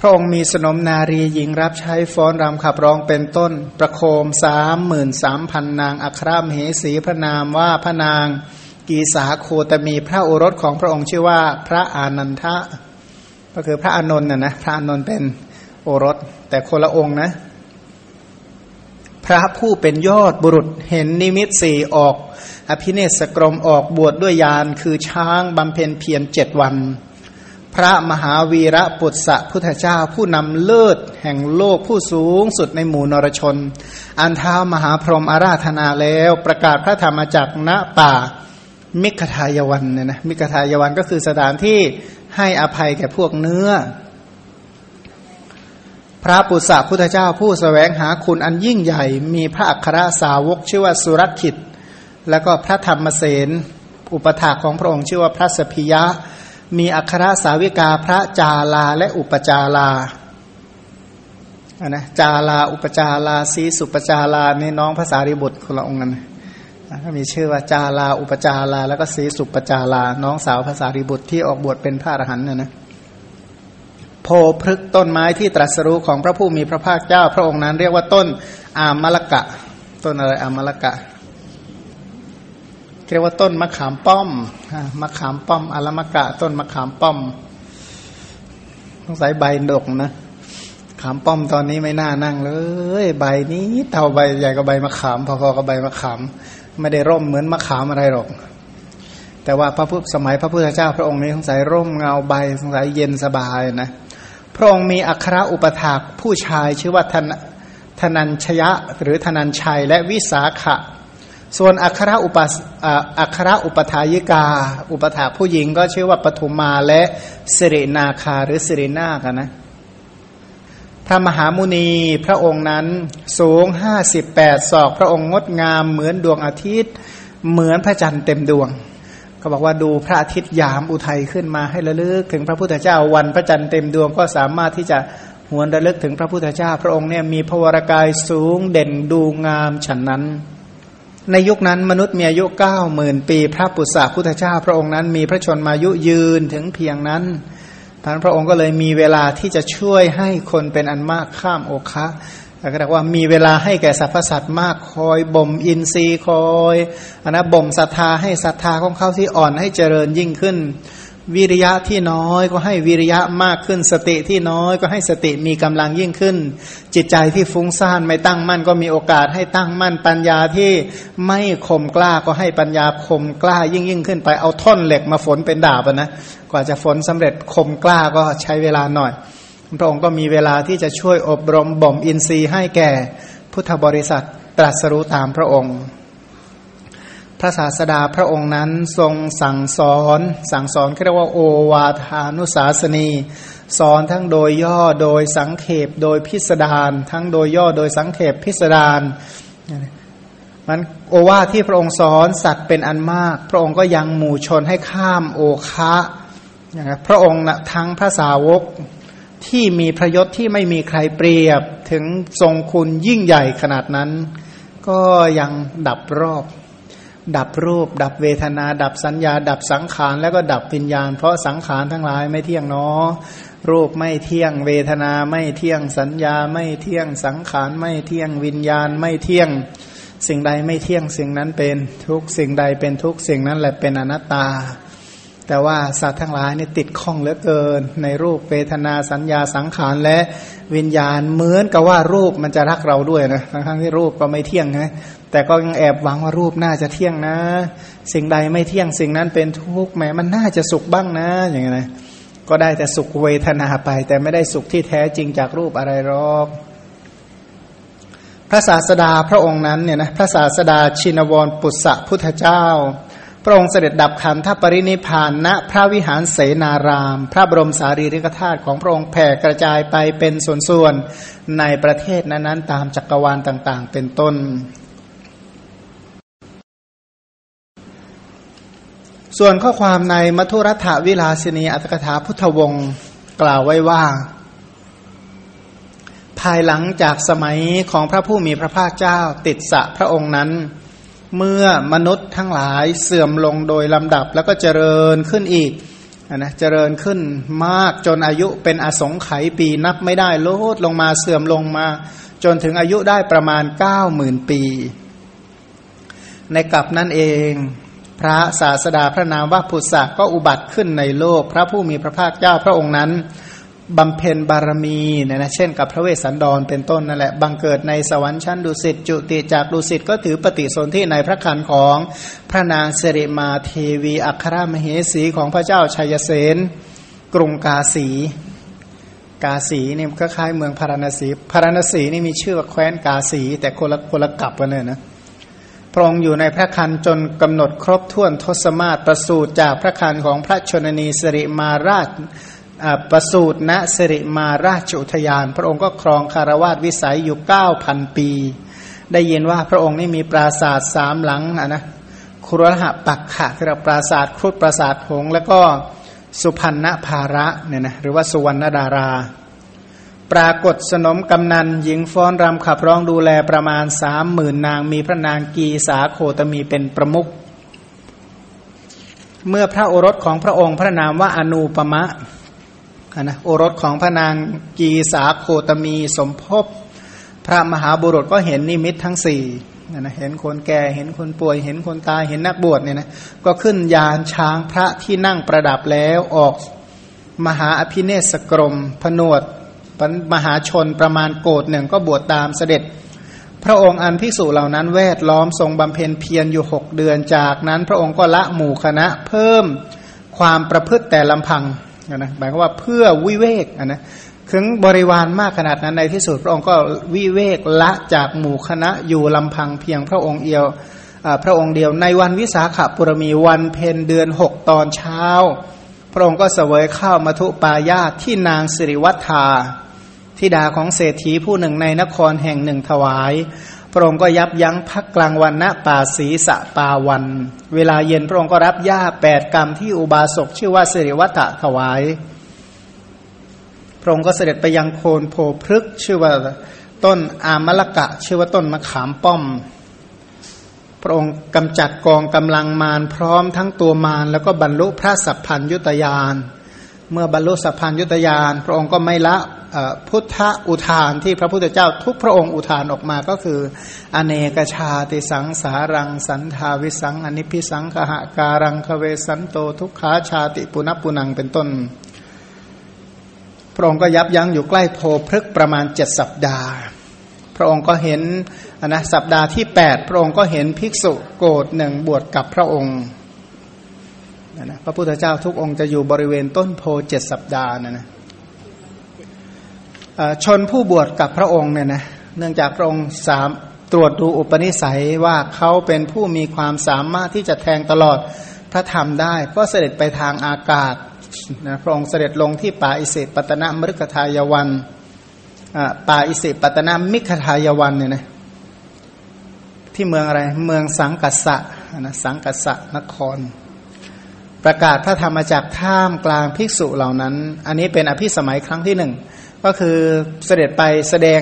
พระองค์มีสนมนารีหญิงรับใช้ฟ้อนรำขับร้องเป็นต้น ประโคมสามหมื่นสามพันนางอัครามเหสีพระนามว่าพระนาง กีสาโคตมีพระโอรสของพระองค์ชื่อว่าพระอานันทะ ก็คือพระอานนท์น่ะนะพระอานนท์เป็นโอรส แต่คนละองค์นะ พระผู้เป็นยอดบุรุษเห็นนิมิตสี่ออก อภิเนศกรมออกบวชดด้วยยานคือช้างบำเพ็ญเพียรเจ็ดวัน พระมหาวีระปุตสะพุทธเจ้าผู้นำเลิศแห่งโลกผู้สูงสุดในหมู่นรชน อันท้ามหาพรหมอาราธนาแล้วประกาศพระธรรมจักณป่า มิขทายวันเนี่ยนะมิขทายวันก็คือสถานที่ให้อภัยแก่พวกเนื้อ พระปุษสะพุทธเจ้าผู้สแสวงหาคุณอันยิ่งใหญ่ มีพระอัครสาวกชื่อว่าสุรคิต แล้วก็พระธรรมเสนอุปถาของพระองค์ชื่อว่าพระสพิยะ มีอัครสาวิกาพระจาลาและอุปจาลานะจาลาอุปจาลาสีสุปจาลาในน้องภาษาริบุตรคนละองค์กัน ก็มีชื่อว่าจาลา อุปจาลา แล้วก็สีสุปจาลา น้องสาวภาษาริบุตรที่ออกบวชเป็นพระอรหันต์นะนะโพพฤกต้นไม้ที่ตรัสรู้ของพระผู้มีพระภาคเจ้า พระองค์นั้นเรียกว่าต้นอามละกะ ต้นอะไรอามละกะเรียกว่าต้นมะขามป้อมมะขามป้อมอลมกะ ต้นมะขามป้อมต้องใส่ใบดกนะขามป้อมตอนนี้ไม่น่านั่งเลย ใบนี้เท่าใบใหญ่กับใบมะขามพอๆกับใบมะขาม ไม่ได้ร่มเหมือนมะขามอะไรหรอก แต่ว่าพระพุทธสมัยพระพุทธเจ้า พระองค์นี้สงสัยร่มเงาใบสงสัยเย็นสบายนะพระองค์มีอัครอุปถากผู้ชายชื่อว่าธนธนัญชยะหรือธนัญชัยและวิสาขะ ส่วนอัครอุปอัครอุปทายิกา อุปถาผู้หญิงก็ชื่อว่าปฐุมาและสิรินาคาหรือสิรินากันนะ พระมหามุนีพระองค์นั้นสูงห้าสิบแปดศอกพระองค์งดงามเหมือนดวงอาทิตย์ เหมือนพระจันทร์เต็มดวงก็บอกว่าดูพระอาทิตย์ยามอุทัยขึ้นมาให้ระลึกถึงพระพุทธเจ้าวันพระจันทร์เต็มดวงก็สามารถที่จะหวนระลึกถึงพระพุทธเจ้า พระองค์เนี่ยมีพระวรากายสูงเด่นดูงามฉันนั้น ในยุคนั้นมนุษย์มีอายุเก้าหมื่นปี พระปุษาพุทธเจ้า พระองค์นั้นมีพระชนมายุยืนถึงเพียงนั้น พันพระองค์ก็เลยมีเวลาที่จะช่วยให้คนเป็นอันมากข้ามโอคะก็เรียกว่ามีเวลาให้แก่สรรพสัตว์มากคอยบ่มอินทรีย์คอยอนนะบ่มศรัทธาให้ศรัทธาของเขาที่อ่อนให้เจริญยิ่งขึ้น วิริยะที่น้อยก็ให้วิริยะมากขึ้น สติที่น้อยก็ให้สติมีกำลังยิ่งขึ้น จิตใจที่ฟุ้งซ่านไม่ตั้งมั่นก็มีโอกาสให้ตั้งมั่นปัญญาที่ไม่คมกล้าก็ให้ปัญญาคมกล้ายิ่งยิ่งขึ้นไปเอาท่อนเหล็กมาฝนเป็นดาบนะกว่าจะฝนสำเร็จคมกล้าก็ใช้เวลาหน่อยพระองค์ก็มีเวลาที่จะช่วยอบรมบ่มอินทรีย์ให้แก่พุทธบริษัทตรัสรู้ตามพระองค์ พระศาสดาพระองค์นั้นทรงสั่งสอน สั่งสอนเรียกว่าโอวาทานุสาสนี สอนทั้งโดยย่อโดยสังเขปโดยพิสดารทั้งโดยย่อโดยสังเขปพิสดารมันโอวาทที่พระองค์สอนสัตว์เป็นอันมาก พระองค์ก็ยังหมู่ชนให้ข้ามโอคะพระองค์ทั้งพระสาวกที่มีพระยศที่ไม่มีใครเปรียบถึงทรงคุณยิ่งใหญ่ขนาดนั้น ก็ยังดับรอบ ดับรูป ดับเวทนา ดับสัญญา ดับสังขารแล้วก็ดับวิญญาณ เพราะสังขารทั้งหลายไม่เที่ยงเนาะรูปไม่เที่ยงเวทนาไม่เที่ยงสัญญาไม่เที่ยงสังขารไม่เที่ยงวิญญาณไม่เที่ยง สิ่งใดไม่เที่ยงสิ่งนั้นเป็นทุกสิ่งใดเป็นทุกสิ่งนั้นแหละเป็นอนัตตา แต่ว่าสัตว์ทั้งหลายนี่ติดข้องเหลือเกิน ในรูปเวทนาสัญญาสังขารและวิญญาณเหมือนกับว่ารูปมันจะรักเราด้วยนะทั้งที่รูปก็ไม่เที่ยงนะแต่ก็ยังแอบหวังว่ารูปน่าจะเที่ยงนะ สิ่งใดไม่เที่ยงสิ่งนั้นเป็นทุกข์แม้มันน่าจะสุขบ้างนะอย่างเงี้ยนะก็ได้แต่สุขเวทนาไป แต่ไม่ได้สุขที่แท้จริงจากรูปอะไรหรอกพระศาสดาพระองค์นั้นเนี่ยนะพระศาสดาชินวรปุษะพุทธเจ้า ระองค์เสด็จดับขันธปรินิพานณพระวิหารเสนาราม พระบรมสารีริกธาตุของพระองค์แผ่กระจายไปเป็นส่วนๆในประเทศนั้นๆ ตามจักรวาลต่างๆ เป็นต้น ส่วนข้อความในมัทุรัฐวิลาสินีอัตถกถาพุทธวงศ์กล่าวไว้ว่า ภายหลังจากสมัยของพระผู้มีพระภาคเจ้าติดสะพระองค์นั้น เมื่อมนุษย์ทั้งหลายเสื่อมลงโดยลำดับแล้วก็เจริญขึ้นอีกนะเจริญขึ้นมากจนอายุเป็นอสงไขยปีนับไม่ได้ลดลงมาเสื่อมลงมา จนถึงอายุได้ประมาณเก้าหมื่นปี ในกลับนั่นเอง พระศาสดาพระนามว่าพุทธะก็อุบัติขึ้นในโลก พระผู้มีพระภาคเจ้าพระองค์นั้น บำเพ็ญบารมีเนี่ยนะเช่นกับพระเวสสันดรเป็นต้นนั่นแหละบังเกิดในสวรรค์ชั้นดุสิตจุติจากดุสิตก็ถือปฏิสนธิในพระคันของพระนางสิริมาเทวีอัครมเหสีของพระเจ้าชัยเสนกรุงกาสี กาสีเนี่ยก็คล้ายเมืองพาราณสีพาราณสีนี่มีชื่อว่าแคว้นกาสี แต่คนละคนละกลับกันเลยนะพระองค์อยู่ในพระคันจนกำหนดครบถ้วนทศมาศประสูติจากพระคันของพระชนนีสิริมาราช ประสูติณสิริมาราชอุทยาน พระองค์ก็ครองคารวาสวิสัยอยู่เก้าพันปี ได้ยินว่าพระองค์นี่มีปราสาทสามหลังนะครุหะปักขะคือปราสาทครุฑปราสาทหงแล้วก็สุพรรณภาระเนี่ยนะหรือว่าสุวรรณดารา ปรากฏสนมกำนันหญิงฟ้อนรำขับร้องดูแลประมาณสามหมื่นนางมีพระนางกีสาโคตมีเป็นประมุขเมื่อพระโอรสของพระองค์พระนามว่าอนุปมะ นะโอรสของพระนางกีสาโคตมีสมภพพระมหาบุรุษก็เห็นนิมิตทั้งสี่นะเห็นคนแก่เห็นคนป่วย เห็นคนตายเห็นนักบวชเนี่ยนะก็ขึ้นยานช้างพระที่นั่งประดับแล้วออกมหาอภิเนศกรมผนวดมหาชนประมาณโกดหนึ่งก็บวชตามเสด็จ พระองค์อันพิสูจเหล่านั้นแวดล้อมทรงบำเพ็ญเพียรอยู่หกเดือนจากนั้น พระองค์ก็ละหมู่คณะเพิ่มความประพฤติแต่ลำพัง นะหมายความว่าเพื่อวิเวกนะถึงบริวารมากขนาดนั้นในที่สุดพระองค์ก็วิเวกละจากหมู่คณะอยู่ลำพังเพียงพระองค์เดียวพระองค์เดียวในวันวิสาขบุรมีวันเพ็ญเดือนหกตอนเช้า พระองค์ก็เสวยข้าวมัทุปายาที่นางสิริวัฒาธิดาของเศรษฐีผู้หนึ่งในนครแห่งหนึ่งถวาย พระองค์ก็ยับยั้งพักกลางวันณป่าศีสะปาวัน เวลาเย็นพระองค์ก็รับหญ้าแปดกรรมที่อุบาสกชื่อว่าสิริวัตะถวาย พระองค์ก็เสด็จไปยังโคนโพพฤกชื่อว่าต้นอามลกะ ชื่อว่าต้นมะขามป้อม พระองค์กำจัดกองกำลังมารพร้อมทั้งตัวมารแล้วก็บรรลุพระสัพพัญยุตยาน เมื่อบรรลุสัพพัญยุตยานพระองค์ก็ไม่ละพุทธอุทานที่พระพุทธเจ้าทุกพระองค์อุทานออกมาก็คือ อเนกชาติสังสารัง สันทาวิสัง อนิพิสังขหาการังคเวสันโตทุกขาชาติปุณปุนังเป็นต้น พระองค์ก็ยับยั้งอยู่ใกล้โพพฤกประมาณเจ็ดสัปดาห์ พระองค์ก็เห็นนะสัปดาห์ที่แปดพระองค์ก็เห็นภิกษุโกรธหนึ่งบวชกับพระองค์ นะพระพุทธเจ้าทุกองค์จะอยู่บริเวณต้นโพเจ็ดสัปดาห์นะนะชนผู้บวชกับพระองค์เนี่ยนะเนื่องจากพระองค์สามตรวจดูอุปนิสัยว่าเขาเป็นผู้มีความสามารถที่จะแทงตลอดพระธรรมได้ก็เสด็จไปทางอากาศนะพระองค์เสด็จลงที่ป่าอิสิปตนมฤคทายวันป่าอิสิปตนมิคทายวันเนี่ยนะที่เมืองอะไรเมืองสังกัสสะนะสังกัสสะนคร ประกาศพระธรรมจากท่ามกลางภิกษุเหล่านั้น อันนี้เป็นอภิสมัยครั้งที่หนึ่งก็คือเสด็จไปแสดง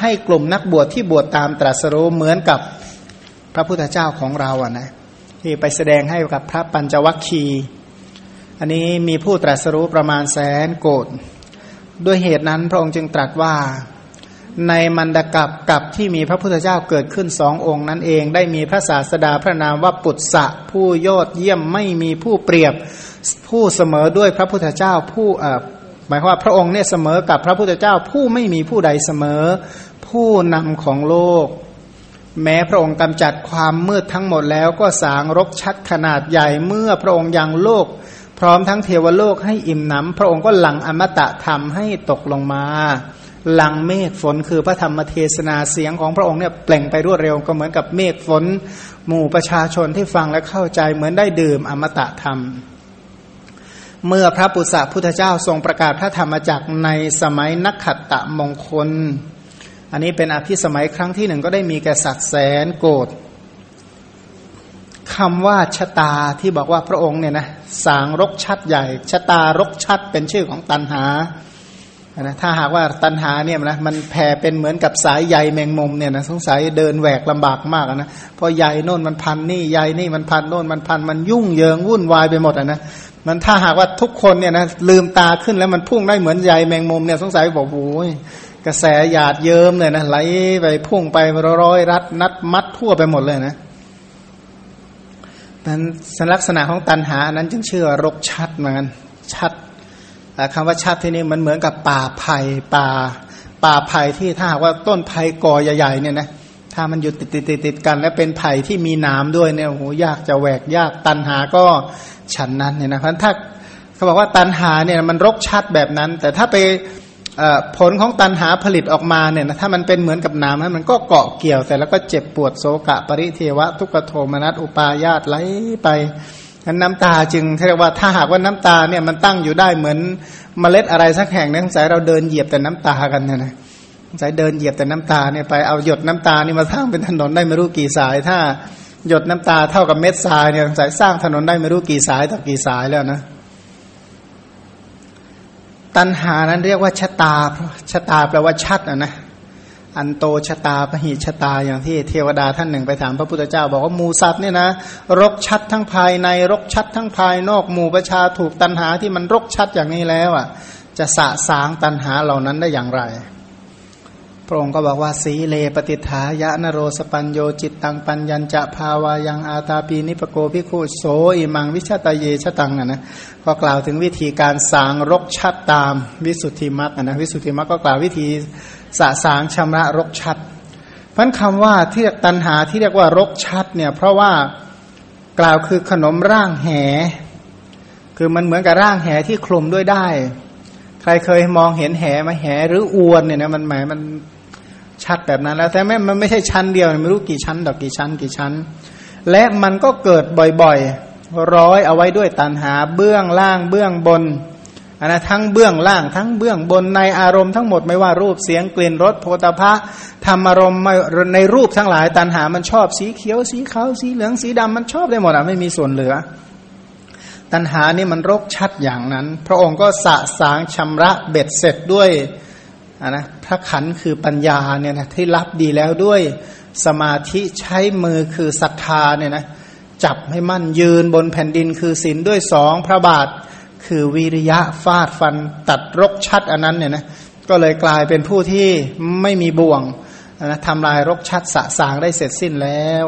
ให้กลุ่มนักบวชที่บวชตามตรัสรู้เหมือนกับพระพุทธเจ้าของเราอะนะที่ไปแสดงให้กับพระปัญจวัคคีย์อันนี้มีผู้ตรัสรู้ประมาณแสนโกดด้วยเหตุนั้นพระองค์จึงตรัสว่า ในมันดกับกับที่มีพระพุทธเจ้าเกิดขึ้นสององค์นั้นเอง ได้มีพระศาสดาพระนามว่าปุตสะผู้ยอดเยี่ยมไม่มีผู้เปรียบผู้เสมอด้วยพระพุทธเจ้าผู้หมายความว่าพระองค์เนี่ยเสมอกับพระพุทธเจ้าผู้ไม่มีผู้ใดเสมอ ผู้นำของโลก แม้พระองค์กำจัดความมืดทั้งหมดแล้วก็สางรกชัดขนาดใหญ่เมื่อพระองค์ยังโลก พร้อมทั้งเทวโลกให้อิ่มหนำพระองค์ก็หลังอมตะธรรมให้ตกลงมา ลังเมฆฝนคือพระธรรมเทศนาเสียงของพระองค์เนี่ยเปล่งไปรวดเร็วก็เหมือนกับเมฆฝน หมู่ประชาชนที่ฟังและเข้าใจเหมือนได้ดื่มอมตะธรรม เมื่อพระปุษะพุทธเจ้าทรงประกาศพระธรรมจักในสมัยนักขัตตะมงคล อันนี้เป็นอภิสมัยครั้งที่หนึ่งก็ได้มีแกษัตริย์แสนโกรธคำว่าชะตาที่บอกว่าพระองค์เนี่ยนะสางรกชัดใหญ่ชะตารกชัดเป็นชื่อของตันหา นะถ้าหากว่าตันหาเนี่ยนะมันแผ่เป็นเหมือนกับสายใยแมงมุมเนี่ยนะสงสัยเดินแหวกลำบากมากนะเพราะใยโน่นมันพันนี่ใยนี่มันพันโน่นมันพันมันยุ่งเหยิงวุ่นวายไปหมดอะนะมันถ้าหากว่าทุกคนเนี่ยนะลืมตาขึ้นแล้วมันพุ่งได้เหมือนใยแมงมุมเนี่ยสงสัยบอกโอ้ยกระแสหยาดเยิ้มเลยนะไหลไปพุ่งไปร้อยรัดนัดมัดทั่วไปหมดเลยนะนั้นลักษณะของตันหานั้นจึงเชื่อรกชัดเหมือนกันชัด คำว่าชัดที่นี่มันเหมือนกับป่าไผ่ป่า ป่าไผ่ที่ถ้าหากว่าต้นไผ่กอใหญ่ๆเนี่ยนะถ้ามันอยู่ติดติดติดติดกัน และเป็นไผ่ที่มีน้ำด้วยเนี่ยโอ้โหยากจะแหวกยากตันหาก็ฉันนั้นเนี่ยนะเพราะถ้าเขาบอกว่าตันหาเนี่ยมันรกชัดแบบนั้น แต่ถ้าไปผลของตันหาผลิตออกมาเนี่ยนะถ้ามันเป็นเหมือนกับน้ำมันก็เกาะเกี่ยวแต่แล้วก็เจ็บปวดโศกะปริเทวะ ทุกขโทมนัสอุปาญาตไหลไป นั้นน้ำตาจึงเรียกว่าถ้าหากว่าน้ำตาเนี่ยมันตั้งอยู่ได้เหมือนเมล็ดอะไรสักแห่งเนี่ยสงสัยเราเดินเหยียบแต่น้ำตากันเนี่ยนะสงสัยเดินเหยียบแต่น้ำตาเนี่ยไปเอาหยดน้ำตานี่มาสร้างเป็นถนนได้ไม่รู้กี่สาย ถ้าหยดน้ำตาเท่ากับเม็ดทรายเนี่ยสงสัยสร้างถนนได้ไม่รู้กี่สายต่อกี่สายแล้วนะตัณหานั้นเรียกว่าชะตาชะตาแปลว่าชัดอะนะ อันโตชะตาพหิชะตาอย่างที่เทวดาท่านหนึ่งไปถามพระพุทธเจ้า บอกว่าหมูสัตว์เนี่ยนะรกชัดทั้งภายในรกชัดทั้งภายนอกหมู่ประชาถูกตันหาที่มันรกชัดอย่างนี้แล้วอะ จะสะสางตันหาเหล่านั้นได้อย่างไรพระองค์ก็บอกว่าสีเลปฏิฐายะนโรสปัญโยจิตตังปัญญัญจะภาวายังอาตาปีนิปโกพิคุโสอิมังวิชาตาเยชตังนะนะก็กล่าวถึงวิธีการสางรกชัดตามวิสุทธิมรรคนะวิสุทธิมรรคก็กล่าววิธี สะสางชำระรกชัดพันคำว่าที่ตันหาที่เรียกว่ารกชัดเนี่ยเพราะว่ากล่าวคือขนมร่างแห คือมันเหมือนกับร่างแหที่คลุมด้วยได้ ใครเคยมองเห็นแหมาแหหรืออวนเนี่ยนะมันหมายมันชัดแบบนั้นแล้ว แต่แม้มันไม่ใช่ชั้นเดียวไม่รู้กี่ชั้นดอกกี่ชั้นกี่ชั้น และมันก็เกิดบ่อยๆ ร้อยเอาไว้ด้วยตันหาเบื้องล่างเบื้องบน อันนะทั้งเบื้องล่างทั้งเบื้องบนในอารมณ์ทั้งหมดไม่ว่ารูปเสียงกลิ่นรสโพธพะธรรมอารมณ์ในรูปทั้งหลายตันหามันชอบสีเขียวสีขาวสีเหลืองสีดำมันชอบได้หมดอะไม่มีส่วนเหลือ ตันหานี่มันรกชัดอย่างนั้น พระองค์ก็สะสางชำระเบ็ดเสร็จด้วยอันนะพระขันคือปัญญาเนี่ยนะที่รับดีแล้วด้วยสมาธิใช้มือคือศรัทธาเนี่ยนะจับให้มั่นยืนบนแผ่นดินคือศีลด้วยสองพระบาท คือวิริยะฟาดฟันตัดรกชัดอันนั้นเนี่ยนะก็เลยกลายเป็นผู้ที่ไม่มีบ่วงนะทำลายรกชัดสะสางได้เสร็จสิ้นแล้ว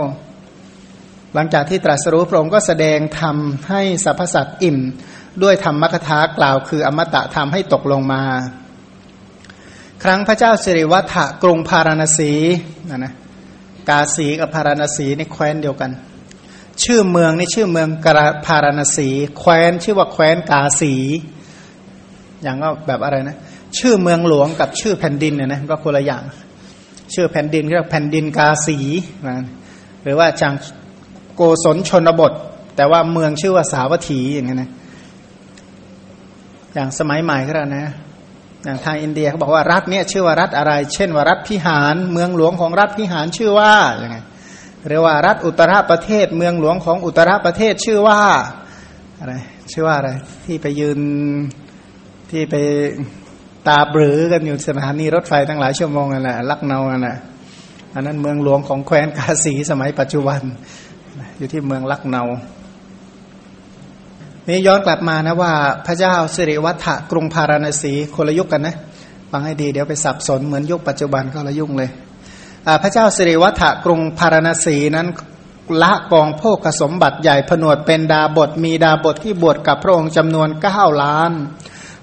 หลังจากที่ตรัสรู้พระองค์ก็แสดงธรรมให้สรรพสัตว์อิ่ม ด้วยธรรมกถากล่าวคืออมตะธรรมให้ตกลงมา ครั้งพระเจ้าสิริวัฒกรุงพาราณสีนะนะกาสีกับพาราณสีในแคว้นเดียวกัน ชื่อเมืองนี่ชื่อเมืองกราพาราณสี แคว้นชื่อว่าแคว้นกาสี อย่างก็แบบอะไรนะ ชื่อเมืองหลวงกับชื่อแผ่นดินเนี่ยนะก็คนละอย่าง ชื่อแผ่นดินเรียกแผ่นดินกาสีนะหรือว่าจังโกศลชนบท แต่ว่าเมืองชื่อว่าสาวัตถีอย่างนี้ยนะอย่างสมัยใหม่ก็แล้วนะอย่างทางอินเดียเขาบอกว่ารัฐเนี้ยชื่อว่ารัฐอะไร เช่นว่ารัฐพิหาร เมืองหลวงของรัฐพิหารชื่อว่าอย่างไง เรียกว่ารัฐอุตรประเทศเมืองหลวงของอุตรประเทศชื่อว่าอะไรชื่อว่าอะไรที่ไปยืนที่ไปตาบรือกันอยู่สถานีรถไฟตั้งหลายชั่วโมงนั่นแหละลักเนานั่นแหละอันนั้นเมืองหลวงของแคว้นกาสีสมัยปัจจุบัน อยู่ที่เมืองลักเนานี่ย้อนกลับมานะว่าพระเจ้าสิริวัฒะกรุงพาราณสีคนละยุคกันนะฟังให้ดีเดี๋ยวไปสับสนเหมือนยุคปัจจุบันก็ละยุ่งเลย พระเจ้าสิริวัฒกรุงพารณสีนั้นละกองโภคสมบัติใหญ่ผนวดเป็นดาบทมีดาบทที่บวชกับพระองค์จำนวนเก้าล้าน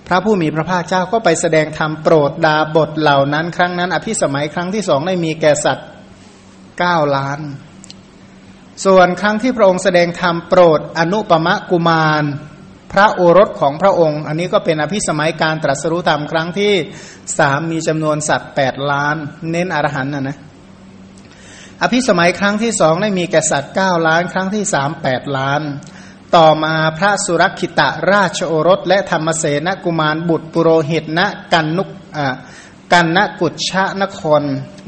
พระผู้มีพระภาคเจ้าก็ไปแสดงธรรมโปรดดาบทเหล่านั้น ครั้งนั้น อภิสมัยครั้งที่สองได้มีแก่สัตว์เก้าล้าน ส่วนครั้งที่พระองค์แสดงธรรมโปรดอนุปมะกุมารพระโอรสของพระองค์ อันนี้ก็เป็นอภิสมัยการตรัสรู้ธรรมครั้งที่สามมีจำนวนสัตว์แปดล้าน เน้นอรหันต์นะนะ อภิสมัยครั้งที่สองได้มีแก่สัตว์เก้าล้าน ครั้งที่สามแปดล้าน ต่อมาพระสุรคิตะราชโอรส และธรรมเสนกุมารบุตรปุโรหิตณกันนุกกันนกุชชะนคร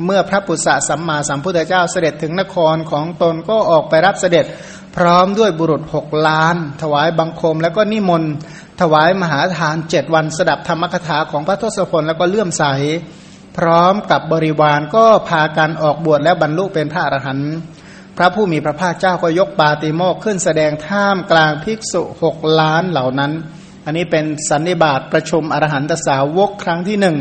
เมื่อพระปุษะสัมมาสัมพุทธเจ้าเสด็จถึงนครของตนก็ออกไปรับเสด็จพร้อมด้วยบุรุษหกล้าน ถวายบังคมแล้วก็นิมนต์ ถวายมหาทานเจ็ดวันสดับธรรมกถาของพระทศพลแล้วก็เลื่อมใส พร้อมกับบริวารก็พากันออกบวชแล้วบรรลุเป็นพระอรหันต์พระผู้มีพระภาคเจ้าก็ยกปาติโมกขึ้นแสดงท่ามกลางภิกษุหกล้านเหล่านั้น อันนี้เป็นสันนิบาตประชุมอรหันตสาวกครั้งที่หนึ่ง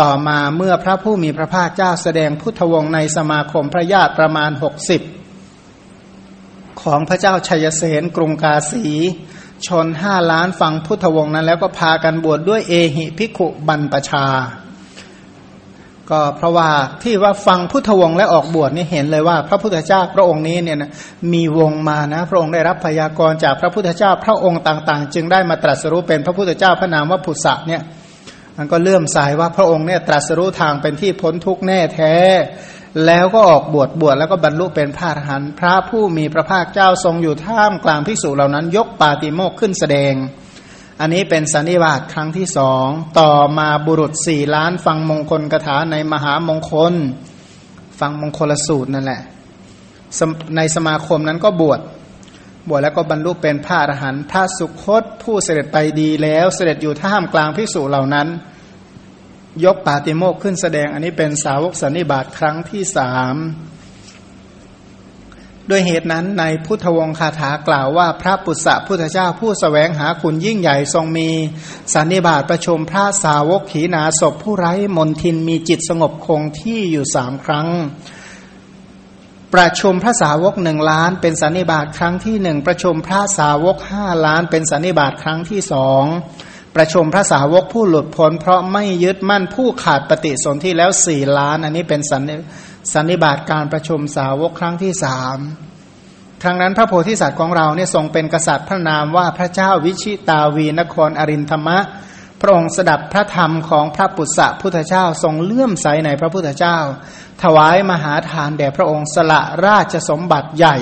ต่อมาเมื่อพระผู้มีพระภาคเจ้าแสดงพุทธวงศ์ในสมาคมพระญาติประมาณหกสิบของพระเจ้าชัยเสนกรุงกาสี ชนห้าล้านฟังพุทธวงศ์นั้นแล้วก็พากันบวชดด้วยเอหิภิกขุบันปชา ก็เพราะว่าที่ว่าฟังพุทธวงศ์และออกบวชนี่เห็นเลยว่า พระพุทธเจ้าพระองค์นี้เนี่ยนะมีวงมานะ พระองค์ได้รับพยากรณ์จากพระพุทธเจ้าพระองค์ต่างๆ จึงได้มาตรัสรู้เป็นพระพุทธเจ้าพระนามว่าพุทธะเนี่ยมันก็เลื่อมสายว่าพระองค์เนี่ยตรัสรู้ทางเป็นที่พ้นทุกข์แน่แท้ แล้วก็ออกบวชบวชแล้วก็บรรลุเป็นพระอรหันต์พระผู้มีพระภาคเจ้าทรงอยู่ท่ามกลางภิกษุเหล่านั้น ยกปาติโมกขึ้นแสดง อันนี้เป็นสันนิบาตครั้งที่สอง ต่อมาบุรุษสี่ล้านฟังมงคลกถาในมหามงคล ฟังมงคลสูตรนั่นแหละ ในสมาคมนั้นก็บวช บวชแล้วก็บรรลุเป็นพระอรหันต์พระสุคตผู้เสด็จไปดีแล้วเสด็จอยู่ท่ามกลางภิกษุเหล่านั้น ยกปาติโมกขึ้นแสดงอันนี้เป็นสาวกสันนิบาตครั้งที่สาม ด้วยเหตุนั้นในพุทธวงคาถากล่าวว่าพระปุษสะพุทธเจ้าผู้สแสวงหาคุณยิ่งใหญ่ทรงมีสันนิบาตประชมพระสาวกขีนาศพผู้ไร้มนทินมีจิตสงบคงที่อยู่สามครั้ง ประชุมพระสาวกหนึ่งล้านเป็นสันนิบาตครั้งที่หนึ่งประชุมพระสาวกห้าล้านเป็นสันนิบาตครั้งที่สองประชุมพระสาวกผู้หลุดพ้นเพราะไม่ยึดมั่นผู้ขาดปฏิสนธิแล้วสี่ล้าน อันนี้เป็นสันนิ สันนิบาตการประชุมสาวกครั้งที่สามครั้งนั้นพระโพธิสัตว์ของเราเนี่ยทรงเป็นกษัตริย์พระนามว่าพระเจ้าวิชิตาวีนครอรินธรรมะ พระองค์สดับพระธรรมของพระปุษสะพุทธเจ้าทรงเลื่อมใสในพระพุทธเจ้า ถวายมหาทานแด่พระองค์สละราชสมบัติใหญ่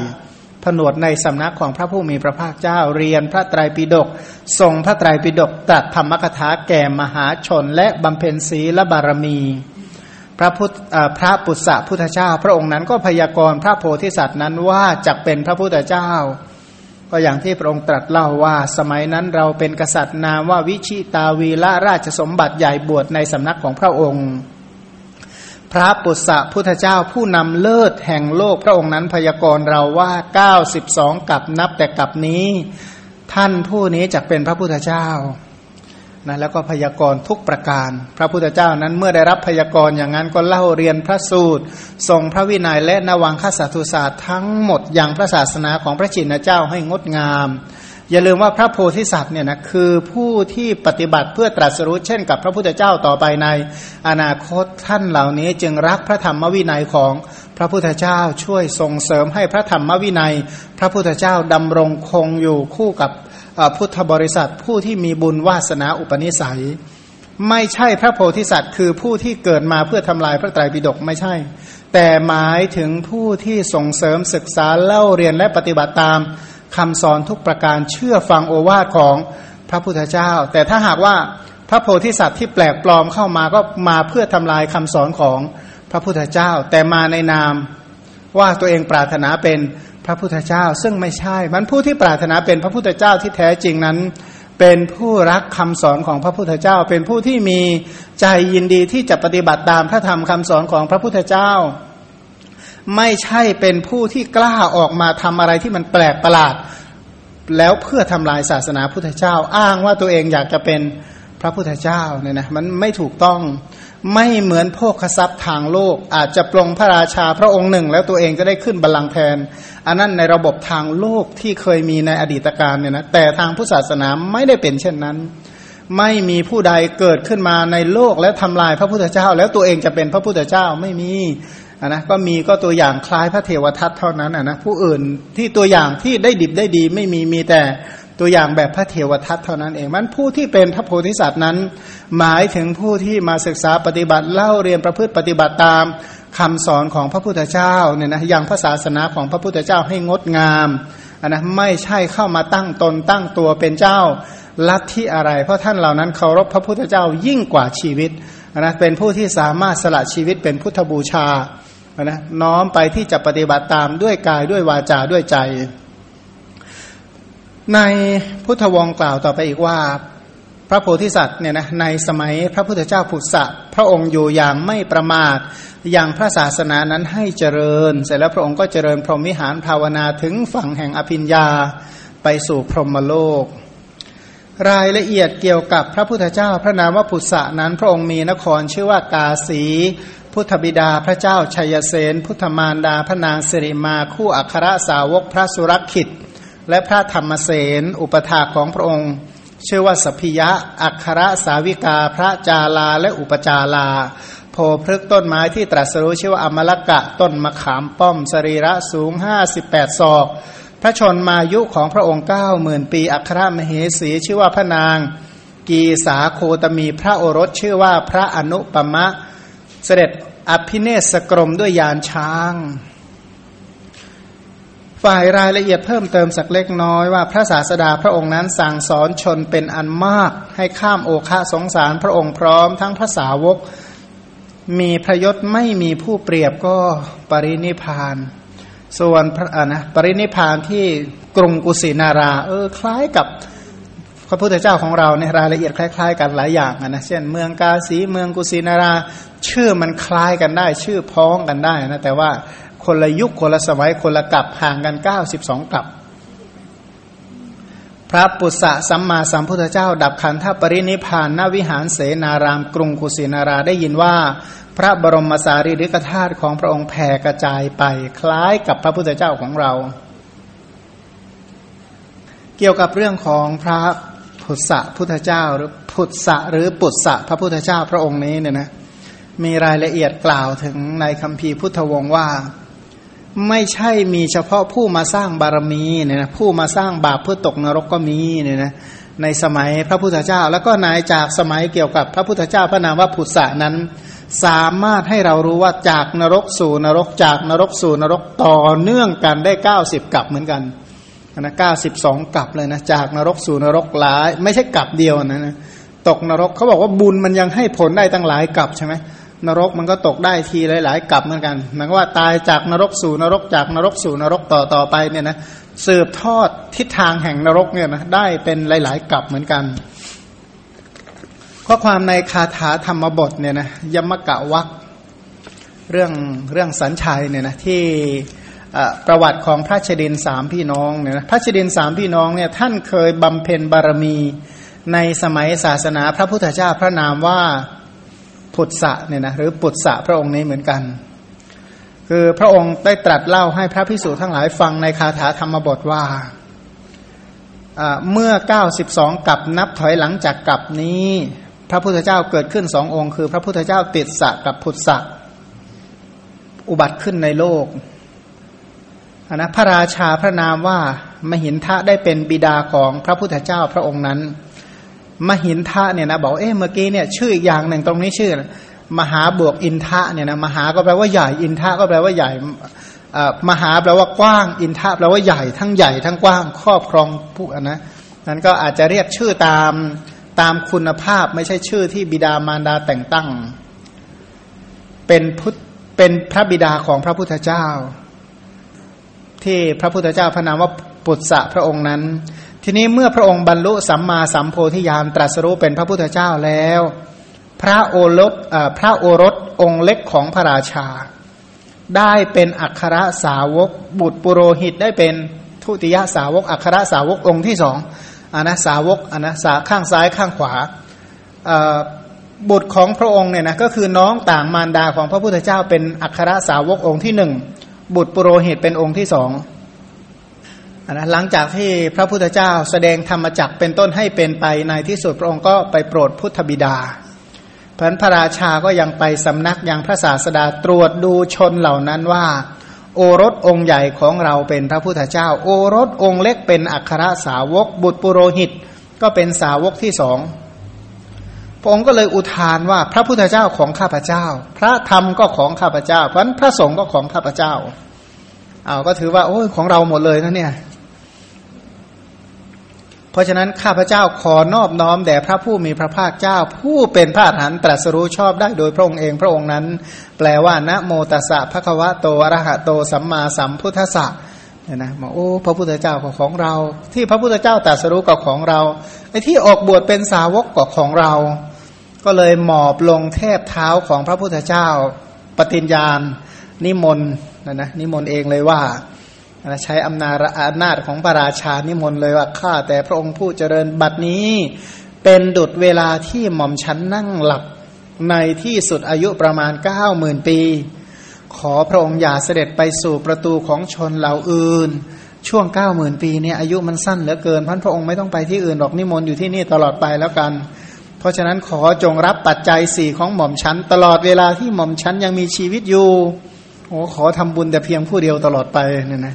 ผนวดในสำนักของพระผู้มีพระภาคเจ้าเรียนพระไตรปิฎกทรงพระไตรปิฎกตรัสธรรมกถาแก่มหาชนและบำเพ็ญศีลบารมี พระพุทธพระปุษสะพุทธเจ้า พระองค์นั้นก็พยากรณ์พระโพธิสัตว์นั้นว่าจะเป็นพระพุทธเจ้า ก็อย่างที่พระองค์ตรัสเล่าว่า สมัยนั้นเราเป็นกษัตริย์นามว่าวิชิตาวีละราชสมบัติใหญ่บวชในสำนักของพระองค์ พระปุษสะพุทธเจ้าผู้นำเลิศแห่งโลกพระองค์นั้นพยากรณ์เราว่าเก้าสิบสองกับนับแต่กับนี้ ท่านผู้นี้จะเป็นพระพุทธเจ้า นะแล้วก็พยากรณ์ทุกประการ พระพุทธเจ้านั้นเมื่อได้รับพยากรณ์อย่างนั้นก็เล่าเรียนพระสูตรทรงพระวินัยและนวังคสัตุศาสตร์ทั้งหมดอย่างพระศาสนาของพระจินเจ้าให้งดงาม อย่าลืมว่าพระโพธิสัตว์เนี่ยนะคือผู้ที่ปฏิบัติเพื่อตรัสรู้เช่นกับพระพุทธเจ้าต่อไปใน อนาคตท่านเหล่านี้จึงรักพระธรรมวินัยของพระพุทธเจ้าช่วยส่งเสริมให้พระธรรมวินัย พระพุทธเจ้าดำรงคงอยู่คู่กับ พุทธบริษัทผู้ที่มีบุญวาสนาอุปนิสัย ไม่ใช่พระโพธิสัตว์ คือผู้ที่เกิดมาเพื่อทำลายพระไตรปิฎกไม่ใช่ แต่หมายถึงผู้ที่ส่งเสริมศึกษาเล่าเรียนและปฏิบัติตามคำสอนทุกประการเชื่อฟังโอวาทของพระพุทธเจ้า แต่ถ้าหากว่าพระโพธิสัตว์ที่แปลกปลอมเข้ามาก็มาเพื่อทำลายคำสอนของพระพุทธเจ้า แต่มาในนามว่าตัวเองปรารถนาเป็น พระพุทธเจ้าซึ่งไม่ใช่มันผู้ที่ปรารถนาเป็นพระพุทธเจ้าที่แท้จริงนั้น เป็นผู้รักคำสอนของพระพุทธเจ้า เป็นผู้ที่มีใจยินดีที่จะปฏิบัติตามพระธรรมคำสอนของพระพุทธเจ้า ไม่ใช่เป็นผู้ที่กล้าออกมาทำอะไรที่มันแปลกประหลาด แล้วเพื่อทำลายศาสนาพุทธเจ้า อ้างว่าตัวเองอยากจะเป็นพระพุทธเจ้าเนี่ยนะมันไม่ถูกต้องไม่เหมือนพวกขทรัพย์ทางโลก อาจจะปลงพระราชาพระองค์หนึ่ง แล้วตัวเองก็ได้ขึ้นบัลลังก์แทน อันนั้นในระบบทางโลกที่เคยมีในอดีตการเนี่ยนะแต่ทางพุทธศาสนาไม่ได้เป็นเช่นนั้น ไม่มีผู้ใดเกิดขึ้นมาในโลกและทำลายพระพุทธเจ้า แล้วตัวเองจะเป็นพระพุทธเจ้าไม่มีนะก็มีก็ตัวอย่างคล้ายพระเทวทัตเท่านั้นนะผู้อื่นที่ตัวอย่างที่ได้ดิบได้ดี ไม่มีมีแต่ตัวอย่างแบบพระเทวทัตเท่านั้นเองมันผู้ที่เป็นพระโพธิสัตว์นั้น หมายถึงผู้ที่มาศึกษาปฏิบัติเล่าเรียนประพฤติปฏิบัติตาม คำสอนของพระพุทธเจ้าเนี่ยนะอย่างพระศาสนาของพระพุทธเจ้าให้งดงามนะไม่ใช่เข้ามาตั้งตนตั้งตัวเป็นเจ้าลัทธิอะไร เพราะท่านเหล่านั้นเคารพพระพุทธเจ้ายิ่งกว่าชีวิตนะเป็นผู้ที่สามารถสละชีวิตเป็นพุทธบูชานะน้อมไปที่จะปฏิบัติตามด้วยกายด้วยวาจาด้วยใจ ในพุทธวงกล่าวต่อไปอีกว่า พระโพธิสัตว์เนี่ยนะในสมัยพระพุทธเจ้าผุดสะพระองค์อยู่อย่างไม่ประมาทอย่างพระศาสนานั้นให้เจริญ เสร็จแล้วพระองค์ก็เจริญพรหมวิหารภาวนาถึงฝั่งแห่งอภิญญาไปสู่พรหมโลก รายละเอียดเกี่ยวกับพระพุทธเจ้าพระนามว่าผุดสะนั้น พระองค์มีนครชื่อว่ากาสี พุทธบิดาพระเจ้าชัยเสนพุทธมารดาพระนางสิริมาคู่อัครสาวกพระสุรคิดและพระธรรมเสนอุปถาของพระองค์ ชื่อว่าสพิยะ อัครสาวิกา พระจาลาและอุปจาลา โพพฤกต้นไม้ที่ตรัสรู้ชื่อว่าอมลกะต้นมะขามป้อมสรีระสูงห้าสิบแปดศอก พระชนมายุของพระองค์เก้าหมื่นปี อัครมเหสี ชื่อว่าพระนาง กีสาโคตมีพระโอรสชื่อว่าพระอนุปมะ เสด็จอภิเนศกรมด้วยยานช้าง ฝ่ายรายละเอียดเพิ่มเติมสักเล็กน้อยว่าพระศาสดาพระองค์นั้นสั่งสอนชนเป็นอันมาก ให้ข้ามโอคะสงสารพระองค์พร้อมทั้งภาษาวก มีพระยศไม่มีผู้เปรียบก็ปรินิพาน ส่วนพระนะปรินิพานที่กรุงกุสินารา เออคล้ายกับพระพุทธเจ้าของเราในรายละเอียดคล้าย ๆ กันหลายอย่างนะเช่นเมืองกาสีเมืองกุสินารา ชื่อมันคล้ายกันได้ ชื่อพ้องกันได้นะแต่ว่า คนละยุคคนละสมัยคนละกับห่างกันเก้าสิบสองกับ พระปุษสะสัมมาสัมพุทธเจ้า ดับขันธปรินิพานณวิหารเสนาราม กรุงกุสินาราได้ยินว่า พระบรมสารีริกธาตุของพระองค์แผ่กระจายไป คล้ายกับพระพุทธเจ้าของเรา เกี่ยวกับเรื่องของพระพุทธะพุทธเจ้าหรือพุทธะหรือปุษสะพระพุทธเจ้าพระองค์นี้เนี่ยนะมีรายละเอียดกล่าวถึงในคำพีพุทธวงศ์ว่า ไม่ใช่มีเฉพาะผู้มาสร้างบารมีเนี่ยนะผู้มาสร้างบาปเพื่อตกนรกก็มีเนี่ยนะในสมัยพระพุทธเจ้า แล้วก็นายจากสมัยเกี่ยวกับพระพุทธเจ้าพระนามว่าพุทธะนั้น สามารถให้เรารู้ว่าจากนรกสู่นรกจากนรกสู่นรกต่อเนื่องกันได้เก้าสิบกับเหมือนกันนะเก้าสิบสองกลับเลยนะจากนรกสู่นรกหลาย ไม่ใช่กลับเดียวนะนะตกนรกเขาบอกว่าบุญมันยังให้ผลได้ตั้งหลายกลับใช่ไหม นรกมันก็ตกได้ทีหลายๆกลับเหมือนกันหมายว่าตายจากนรกสู่นรกจากนรกสู่นรกต่อต่อไปเนี่ยนะสืบทอดทิศทางแห่งนรกเนี่ยนะได้เป็นหลาย ๆกลับเหมือนกันข้อความในคาถาธรรมบทเนี่ยนะยมกะวักเรื่องเรื่องสัญชัยเนี่ยนะที่ประวัติของพระชดินสามพี่น้องเนี่ยนะพระชดินสามพี่น้องเนี่ยท่านเคยบำเพ็ญบารมีในสมัยศาสนาพระพุทธเจ้าพระนามว่า พุทธะเนี่ยนะหรือปุตสะพระองค์นี้เหมือนกัน คือพระองค์ได้ตรัสเล่าให้พระพิสุทั้งหลายฟังในคาถาธรรมบทว่าเมื่อ 92 กับนับถอยหลังจากกับนี้ พระพุทธเจ้าเกิดขึ้นสององค์ คือ พระพุทธเจ้าติดสะกับพุทธะอุบัติขึ้นในโลกนะพระราชาพระนามว่ามหินทะได้เป็นบิดาของพระพุทธเจ้าพระองค์นั้น มหินทะเนี่ยนะบอกเอ๊ะเมื่อกี้เนี่ยชื่ออีกอย่างหนึ่งตรงนี้ชื่อ มหาบวกอินทะเนี่ยนะมหาก็แปลว่าใหญ่อินทะก็แปลว่าใหญ่มหาแปลว่ากว้าง อินทะแปลว่าใหญ่ทั้งใหญ่ทั้งกว้างครอบครองผู้นะนั้นก็อาจจะเรียกชื่อตามตามคุณภาพไม่ใช่ชื่อที่บิดามารดาแต่งตั้ง เป็นพุทธเป็นพระบิดาของพระพุทธเจ้า ที่พระพุทธเจ้าพระนามว่าปุตสะพระองค์นั้น ทีนี้เมื่อพระองค์บรรลุสัมมาสัมโพธิญาณตรัสรู้เป็นพระพุทธเจ้าแล้ว พระโอรสพระโอรสองค์เล็กของพระราชา ได้เป็นอัครสาวก บุตรปุโรหิตได้เป็นทุติยสาวกอัครสาวกองค์ที่สองอันนะสาวกอันนะสาข้างซ้ายข้างขวาบุตรของพระองค์เนี่ยนะก็คือน้องต่างมารดาของพระพุทธเจ้าเป็นอัครสาวกองค์ที่หนึ่งบุตรปุโรหิตเป็นองค์ที่สอง นะหลังจากที่พระพุทธเจ้าแสดงธรรมจักเป็นต้นให้เป็นไปในที่สุดพระองค์ก็ไปโปรดพุทธบิดาพันพระราชาก็ยังไปสำนักยังพระศาสดาตรวจดูชนเหล่านั้นว่า โอรสองค์ใหญ่ของเราเป็นพระพุทธเจ้า โอรสองค์เล็กเป็นอัครสาวก บุตรปุโรหิต ก็เป็นสาวกที่สองพระองค์ก็เลยอุทานว่าพระพุทธเจ้าของข้าพเจ้า พระธรรมก็ของข้าพเจ้า เพราะพระสงฆ์ก็ของข้าพเจ้าเอาก็ถือว่าโอ้ยของเราหมดเลยนะเนี่ย ราะฉะนั้นข้าพเจ้าขอนอบน้อมแด่พระผู้มีพระภาคเจ้า ผู้เป็นพระอรหันตรัสรู้ชอบได้โดยพระองค์เองพระองค์นั้น แปลว่านะโมตัสสะภะคะวะโตอรหะโตสัมมาสัมพุทธัสสะเนี่ยนะบอกโอ้พระพุทธเจ้าก็ของเรา ที่พระพุทธเจ้าตรัสรู้ก็ของเราไอ้ที่ออกบวชเป็นสาวกก็ของเรา ก็เลยหมอบลงเทบเท้าของพระพุทธเจ้า ปฏิญญาณนิมนต์นะนะนิมนต์เองเลยว่า ใช้อำนาจอำนาจของพระราชานิมนต์เลยว่าข้าแต่พระองค์ผู้เจริญบัดนี้ เป็นดุดเวลาที่หม่อมฉันนั่งหลับในที่สุดอายุประมาณเก้าหมื่นปี ขอพระองค์อย่าเสด็จไปสู่ประตูของชนเหล่าอื่น ช่วงเก้าหมื่นปีเนี่ยอายุมันสั้นเหลือเกินพันพระองค์ไม่ต้องไปที่อื่นหรอกนิมนต์อยู่ที่นี่ตลอดไปแล้วกัน เพราะฉะนั้นขอจงรับปัจจัยสี่ของหม่อมฉันตลอดเวลาที่หม่อมฉันยังมีชีวิตอยู่โอ้ขอทำบุญแต่เพียงผู้เดียวตลอดไปเนี่ยนะ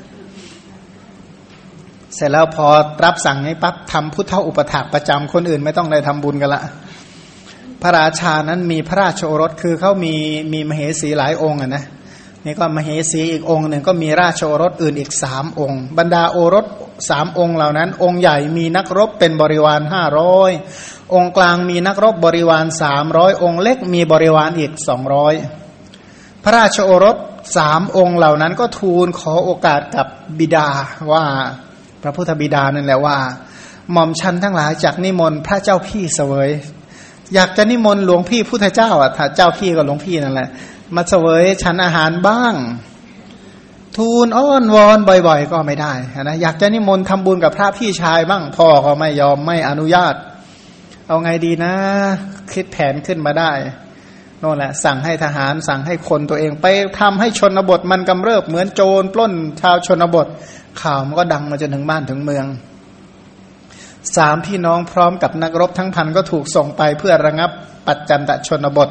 เสร็จแล้วพอรับสั่งให้ปั๊บทำพุทธอุปถากประจำคนอื่นไม่ต้องได้ทำบุญกันละ พระราชานั้นมีพระราชโอรสคือเขามีมีมเหสีหลายองค์นะนี่ก็มเหสีอีกองค์หนึ่งก็มีราชโอรสอื่นอีกสามองค์ บรรดาโอรสสามองค์เหล่านั้น องค์ใหญ่มีนักรบเป็นบริวารห้าร้อยองค์กลางมีนักรบบริวารสามร้อยองค์เล็กมีบริวารอีกสองร้อยพระราชโอรสสามองค์เหล่านั้นก็ทูลขอโอกาสกับบิดาว่า พระพุทธบิดานั่นแหละว่า หม่อมชันทั้งหลายจากนิมนต์พระเจ้าพี่เสวย อยากจะนิมนต์หลวงพี่พุทธเจ้าอะถ้าเจ้าพี่กับหลวงพี่นั่นแหละ มาเสวยฉันอาหารบ้าง ทูลอ้อนวอนบ่อย ๆ ก็ไม่ได้นะอยากจะนิมนต์ทำบุญกับพระพี่ชายบ้างพ่อก็ไม่ยอมไม่อนุญาต เอาไงดีนะ คิดแผนขึ้นมาได้นั่นแหละสั่งให้ทหารสั่งให้คนตัวเองไปทำให้ชนบทมันกำเริบเหมือนโจรปล้นชาวชนบท ข่าวมันก็ดังมาจนถึงบ้านถึงเมืองสามพี่น้องพร้อมกับนักรบทั้งพันก็ถูกส่งไปเพื่อระงับปัจจันตชนบท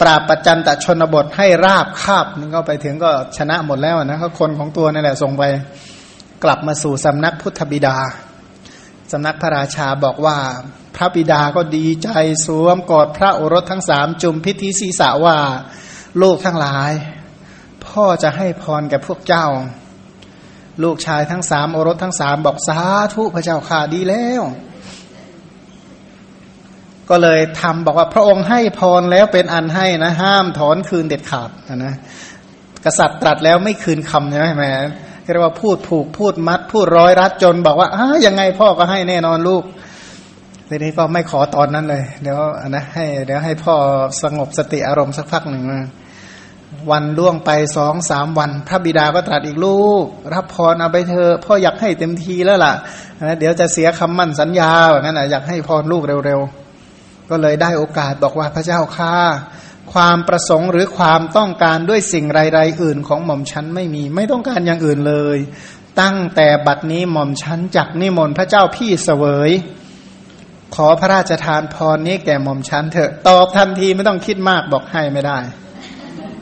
ปราบปัจจันตชนบทให้ราบคาบนี่ก็ไปถึงก็ชนะหมดแล้วนะเขาคนของตัวนั่แหละส่งไปกลับมาสู่สำนักพุทธบิดาสำนักพระราชาบอกว่า พระบิดาก็ดีใจสวมกอดพระโอรสทั้งสามจุมพิธีศีสะว่า ลูกทั้งหลาย พ่อจะให้พรแก่พวกเจ้า ลูกชายทั้งสามโอรสทั้งสามบอกสาธุพระเจ้าข่าดีแล้ว ก็เลยทำบอกว่าพระองค์ให้พรแล้วเป็นอันให้นะ ห้ามถอนคืนเด็ดขาดนะกษัตริย์ตรัสแล้วไม่คืนคำใช่ไหมแม่เรียกว่าพูดผูกพูดมัด พูดร้อยรัดจนบอกว่าอ้ายังไงพ่อก็ให้แน่นอนลูกทีนี้ก็ไม่ขอตอนนั้นเลย เดี๋ยวนะให้เดี๋ยวให้พ่อสงบสติอารมณ์สักพักหนึ่งนะ วันล่วงไปสองสามวัน พระบิดาก็ตรัสอีกลูก รับพรเอาไปเธอพ่ออยากให้เต็มทีแล้วล่ะนะเดี๋ยวจะเสียคำมั่นสัญญาแบบนั้นนะอยากให้พรลูกเร็วๆ ก็เลยได้โอกาสบอกว่าพระเจ้าข้าความประสงค์หรือความต้องการด้วยสิ่งไรๆอื่นของหม่อมชั้นไม่มี ไม่ต้องการอย่างอื่นเลย ตั้งแต่บัดนี้หม่อมชั้นจักนิมนต์พระเจ้าพี่เสวย ขอพระราชทานพรนี้แก่หม่อมชั้นเถอะตอบทันทีไม่ต้องคิดมากบอกให้ไม่ได้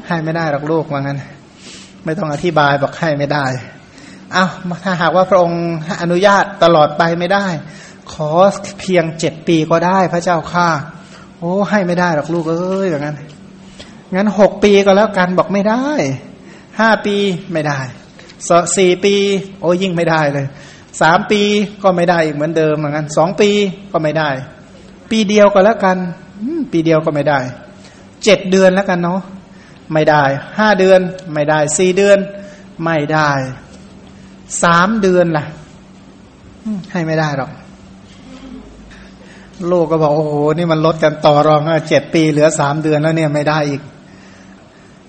ให้ไม่ได้หรอกลูกว่างั้น ไม่ต้องอธิบายบอกให้ไม่ได้เอา้าถ้าหากว่าพระองค์อนุญาตตลอดไปไม่ได้ ขอเพียงเจ็ดปีก็ได้พระเจ้าข้าโอ้ให้ไม่ได้หรอกลูกเอ้ยอย่างนั้นงั้นหกปีก็แล้วกันบอกไม่ได้ห้าปีไม่ได้สี่ปี โอ้ยิ่งไม่ได้เลยสามปีก็ไม่ได้อีกเหมือนเดิมเหมือนกันสองปีก็ไม่ได้ ปีเดียวก็แล้วกันปีเดียวก็ไม่ได้เจ็ดเดือนแล้วกันเนาะ ไม่ได้ห้าเดือนไม่ได้สี่เดือน ไม่ได้สามเดือนล่ะให้ไม่ได้หรอกลูกก็บอกโอ้โหนี่มันลดกันต่อรองเจ็ดปีเหลือสามเดือนแล้วเนี่ยไม่ได้อีก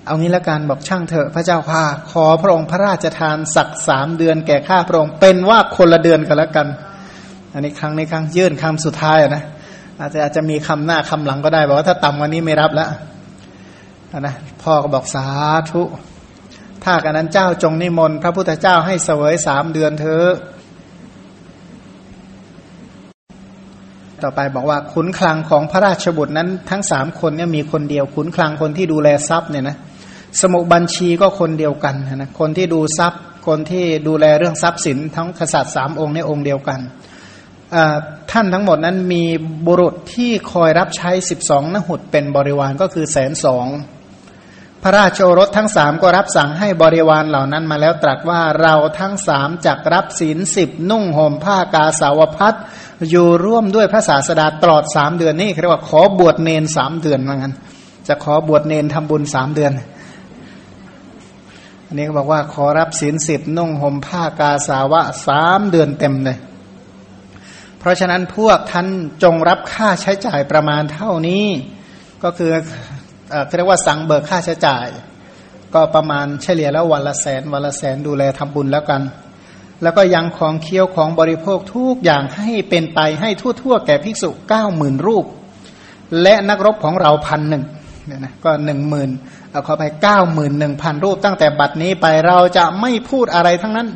เอางี้ละกันบอกช่างเถอะพระเจ้าค่ะ ขอพระองค์พระราชทานสักสามเดือนแก่ข้าพระองค์เป็นว่าคนละเดือนกันแล้วกัน อันนี้ครั้งนี้ครั้งยื่นคำสุดท้ายนะอาจจะอาจจะมีคำหน้าคำหลังก็ได้บอกว่าถ้าต่ำวันนี้ไม่รับแล้ว นะพ่อก็บอกสาธุ ถ้ากันนั้นเจ้าจงนิมนต์พระพุทธเจ้าให้เสวยสามเดือนเธอต่อไปบอกว่าขุนคลังของพระราชบุตรนั้นทั้งสามคนเนี่ยมีคนเดียวขุนคลังคนที่ดูแลทรัพย์เนี่ยนะสมุบัญชีก็คนเดียวกันนะคนที่ดูทรัพย์ คนที่ดูแลเรื่องทรัพย์สินทั้งกษัตริย์สามองค์ในองค์เดียวกันท่านทั้งหมดนั้นมีบุรุษที่คอยรับใช้สิบสองนหุดเป็นบริวารก็คือแสนสอง พระราชโอรสทั้งสามก็รับสั่งให้บริวารเหล่านั้นมาแล้วตรัสว่าเราทั้งสามจักรับศีลสิบนุ่งห่มผ้ากาสาวพัดอยู่ร่วมด้วยพระศาสดาตลอดสามเดือนนี่เรียกว่าขอบวชเนนสามเดือนว่างั้น จะขอบวชเนนทำบุญสามเดือน อันนี้ก็บอกว่าขอรับศีลสิบนุ่งห่มผ้ากาสาวะสามเดือนเต็มเลย เพราะฉะนั้นพวกท่านจงรับค่าใช้จ่ายประมาณเท่านี้ก็คือ เรียกว่าสั่งเบิกค่าใช้จ่าย ก็ประมาณเฉลี่ยแล้ววันละแสนวันละแสนดูแลทำบุญแล้วกัน แล้วก็ยังของเคี้ยวของบริโภคทุกอย่างให้เป็นไปให้ทั่วๆ แก่ภิกษุเก้าหมื่นรูป และนักรบของเราพันหนึ่งเนี่ยนะก็หนึ่งหมื่นเอาเข้าไปเก้าหมื่นหนึ่งพันรูป ตั้งแต่บัดนี้ไปเราจะไม่พูดอะไรทั้งนั้น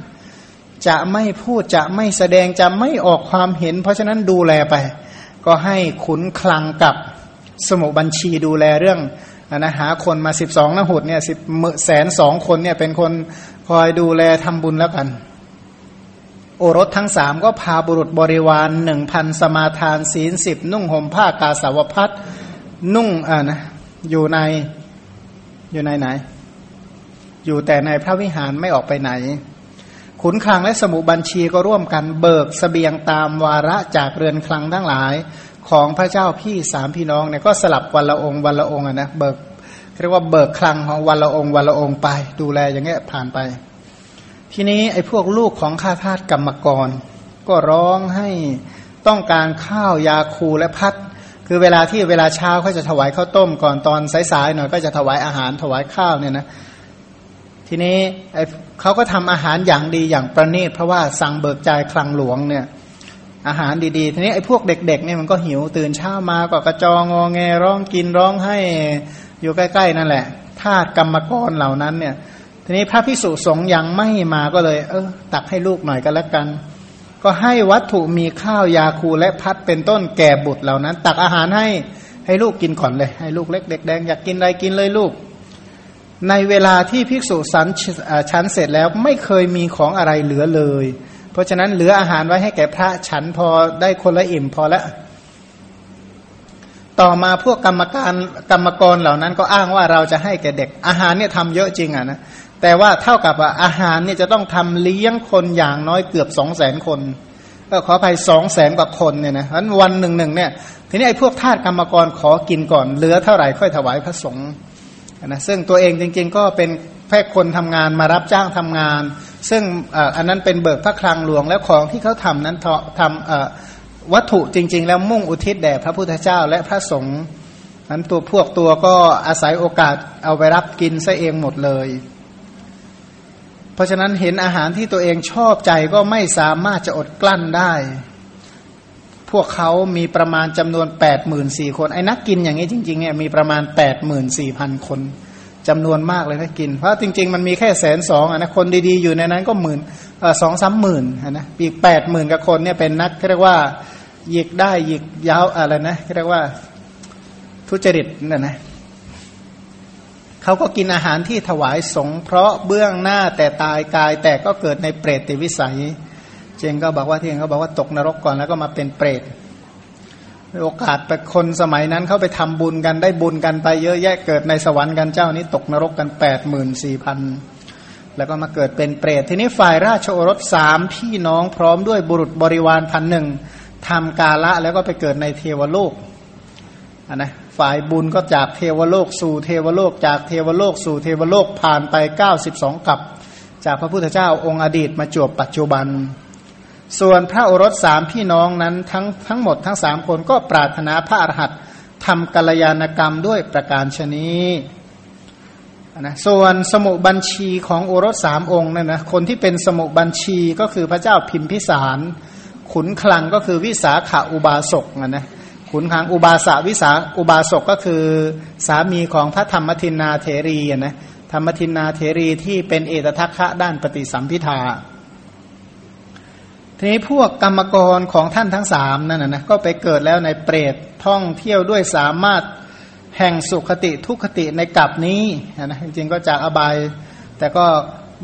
จะไม่พูดจะไม่แสดงจะไม่ออกความเห็น เพราะฉะนั้นดูแลไป ก็ให้ขุนคลังกับ สมุบัญชีดูแลเรื่องนะหาคนมาสิบสองนหุดเนี่ยสิบแสนสองคนเนี่ยเป็นคนคอยดูแลทำบุญแล้วกัน โอรสทั้งสามก็พาบุรุษบริวารหนึ่งพันสมาทานศีลสิบนุ่งห่มผ้ากาสาวพัดนุ่งอ่านะอยู่ในอยู่ในไหน อยู่แต่ในพระวิหารไม่ออกไปไหน ขุนคลังและสมุบัญชีก็ร่วมกันเบิกสเสบียงตามวาระจากเรือนคลังทั้งหลาย ของพระเจ้าพี่สามพี่น้องเนี่ยก็สลับวันละองค์วันละองค์นะเบิกเรียกว่าเบิกคลังของวันละองค์วันละองค์ไปดูแลอย่างเงี้ยผ่านไป ทีนี้ไอ้พวกลูกของข้าทาสกรรมกร ก็ร้องให้ต้องการข้าวยาคูและพัดคือเวลาที่เวลาเช้าเขาจะถวายข้าวต้มก่อนตอนสายๆหน่อยก็จะถวายอาหารถวายข้าวเนี่ยนะทีนี้ไอ้เขาก็ทำอาหารอย่างดีอย่างประณีตเพราะว่าสั่งเบิกจ่ายคลังหลวงเนี่ย อาหารดีๆ ทีนี้ไอ้พวกเด็กๆเนี่ยมันก็หิวตื่นเช้ามาก็กระจองงอแงร้องกินร้องให้อยู่ใกล้ๆนั่นแหละทาสกรรมกรเหล่านั้นเนี่ย ทีนี้พระพิสุสงฆ์ยังไม่มาก็เลย เออตักให้ลูกหน่อยก็แล้วกัน ก็ให้วัตถุมีข้าวยาคูและพัดเป็นต้นแก่บุตรเหล่านั้น ตักอาหารให้ให้ลูกกินก่อนเลย ให้ลูกเล็กเด็กแดงอยากกินอะไรกินเลยลูก ในเวลาที่ภิกษุสันชันเสร็จแล้วไม่เคยมีของอะไรเหลือเลย ราะฉะนั้นเหลืออาหารไว้ให้แก่พระฉันพอได้คนละอิ่มพอแล้วต่อมาพวกกรรมการกรรมกรเหล่านั้นก็อ้างว่าเราจะให้แก่เด็ก อาหารเนี่ยทำเยอะจริงอะนะแต่ว่าเท่ากับอาหารเนี่ยจะต้องทำเลี้ยงคนอย่างน้อยเกือบสองแสนคน ก็ขออภัยสองแสนกว่าคนเนี่ยนะเพราะวันหนึ่งหนึ่งเนี่ยทีนี้ไอ้พวกทาสกรรมกรขอกินก่อนเหลือเท่าไหร่ค่อยถวายพระสงฆ์ นะซึ่งตัวเองจริง ๆ ก็เป็นแค่คนทำงานมารับจ้างทำงาน ซึ่งอันนั้นเป็นเบิกพระคลังหลวงแล้วของที่เขาทำนั้นทำวัตถุจริง ๆ แล้วมุ่งอุทิศแด่พระพุทธเจ้าและพระสงฆ์นั้นตัวพวกตัวก็อาศัยโอกาสเอาไปรับกินซะเองหมดเลย เพราะฉะนั้นเห็นอาหารที่ตัวเองชอบใจก็ไม่สามารถจะอดกลั้นได้ พวกเขามีประมาณจำนวนแปดหมื่นสี่คน ไอ้นักกินอย่างนี้จริงๆเนี่ยมีประมาณแปดหมื่นสี่พันคนจำนวนมากเลยนะกิน เพราะจริง ๆ มันมีแค่แสนสองนะคนดีๆอยู่ในนั้นก็หมื่นสองสามหมื่นนะอีกแปดหมื่นกับคนเนี่ยเป็นนักเรียกว่าหยิกได้หยิกยาวอะไรนะเรียกว่าทุจริตนั่นนะเขาก็กินอาหารที่ถวายสงเพราะเบื้องหน้าแต่ตายกายแต่ก็เกิดในเปรตติวิสัย เจงก็บอกว่าที่เขาบอกว่าตกนรกก่อนแล้วก็มาเป็นเปรตโอกาสไปคนสมัยนั้นเขาไปทำบุญกันได้บุญกันไปเยอะแยะเกิดในสวรรค์กันเจ้านี้ตกนรกกันแปดหมื่นสี่พันแล้วก็มาเกิดเป็นเปรตทีนี้ฝ่ายราชโอรสสามพี่น้องพร้อมด้วยบุรุษบริวารพันหนึ่งทำกาละแล้วก็ไปเกิดในเทวโลกนนะฝ่ายบุญก็จากเทวโลกสู่เทวโลกจากเทวโลกสู่เทวโลกผ่านไปเก้าสิบสองกับ จากพระพุทธเจ้าองค์อดีตมาจวบปัจจุบัน ส่วนพระโอรสสามพี่น้องนั้นทั้งทั้งหมดทั้งสามคนก็ปรารถนาพระอรหันต์ทำกัลยาณกรรมด้วยประการชนีนะส่วนสมุบัญชีของโอรสสามองค์นั่นนะคนที่เป็นสมุบัญชีก็คือพระเจ้าพิมพิสาร ขุนคลังก็คือวิสาขาอุบาสกนะนะขุนคลังอุบาสาวิสาอุบาสกก็คือสามีของพระธรรมทินนาเทรีนะธรรมทินนาเทรีที่เป็นเอตทัคคะด้านปฏิสัมพิทา ทีนี้พวกกรรมกรของท่านทั้งสามนั่นนะก็ไปเกิดแล้วในเปรตท่องเที่ยวด้วยสามารถแห่งสุขติทุกขติในกลับนี้นะจริงๆก็จากอบาย แต่ก็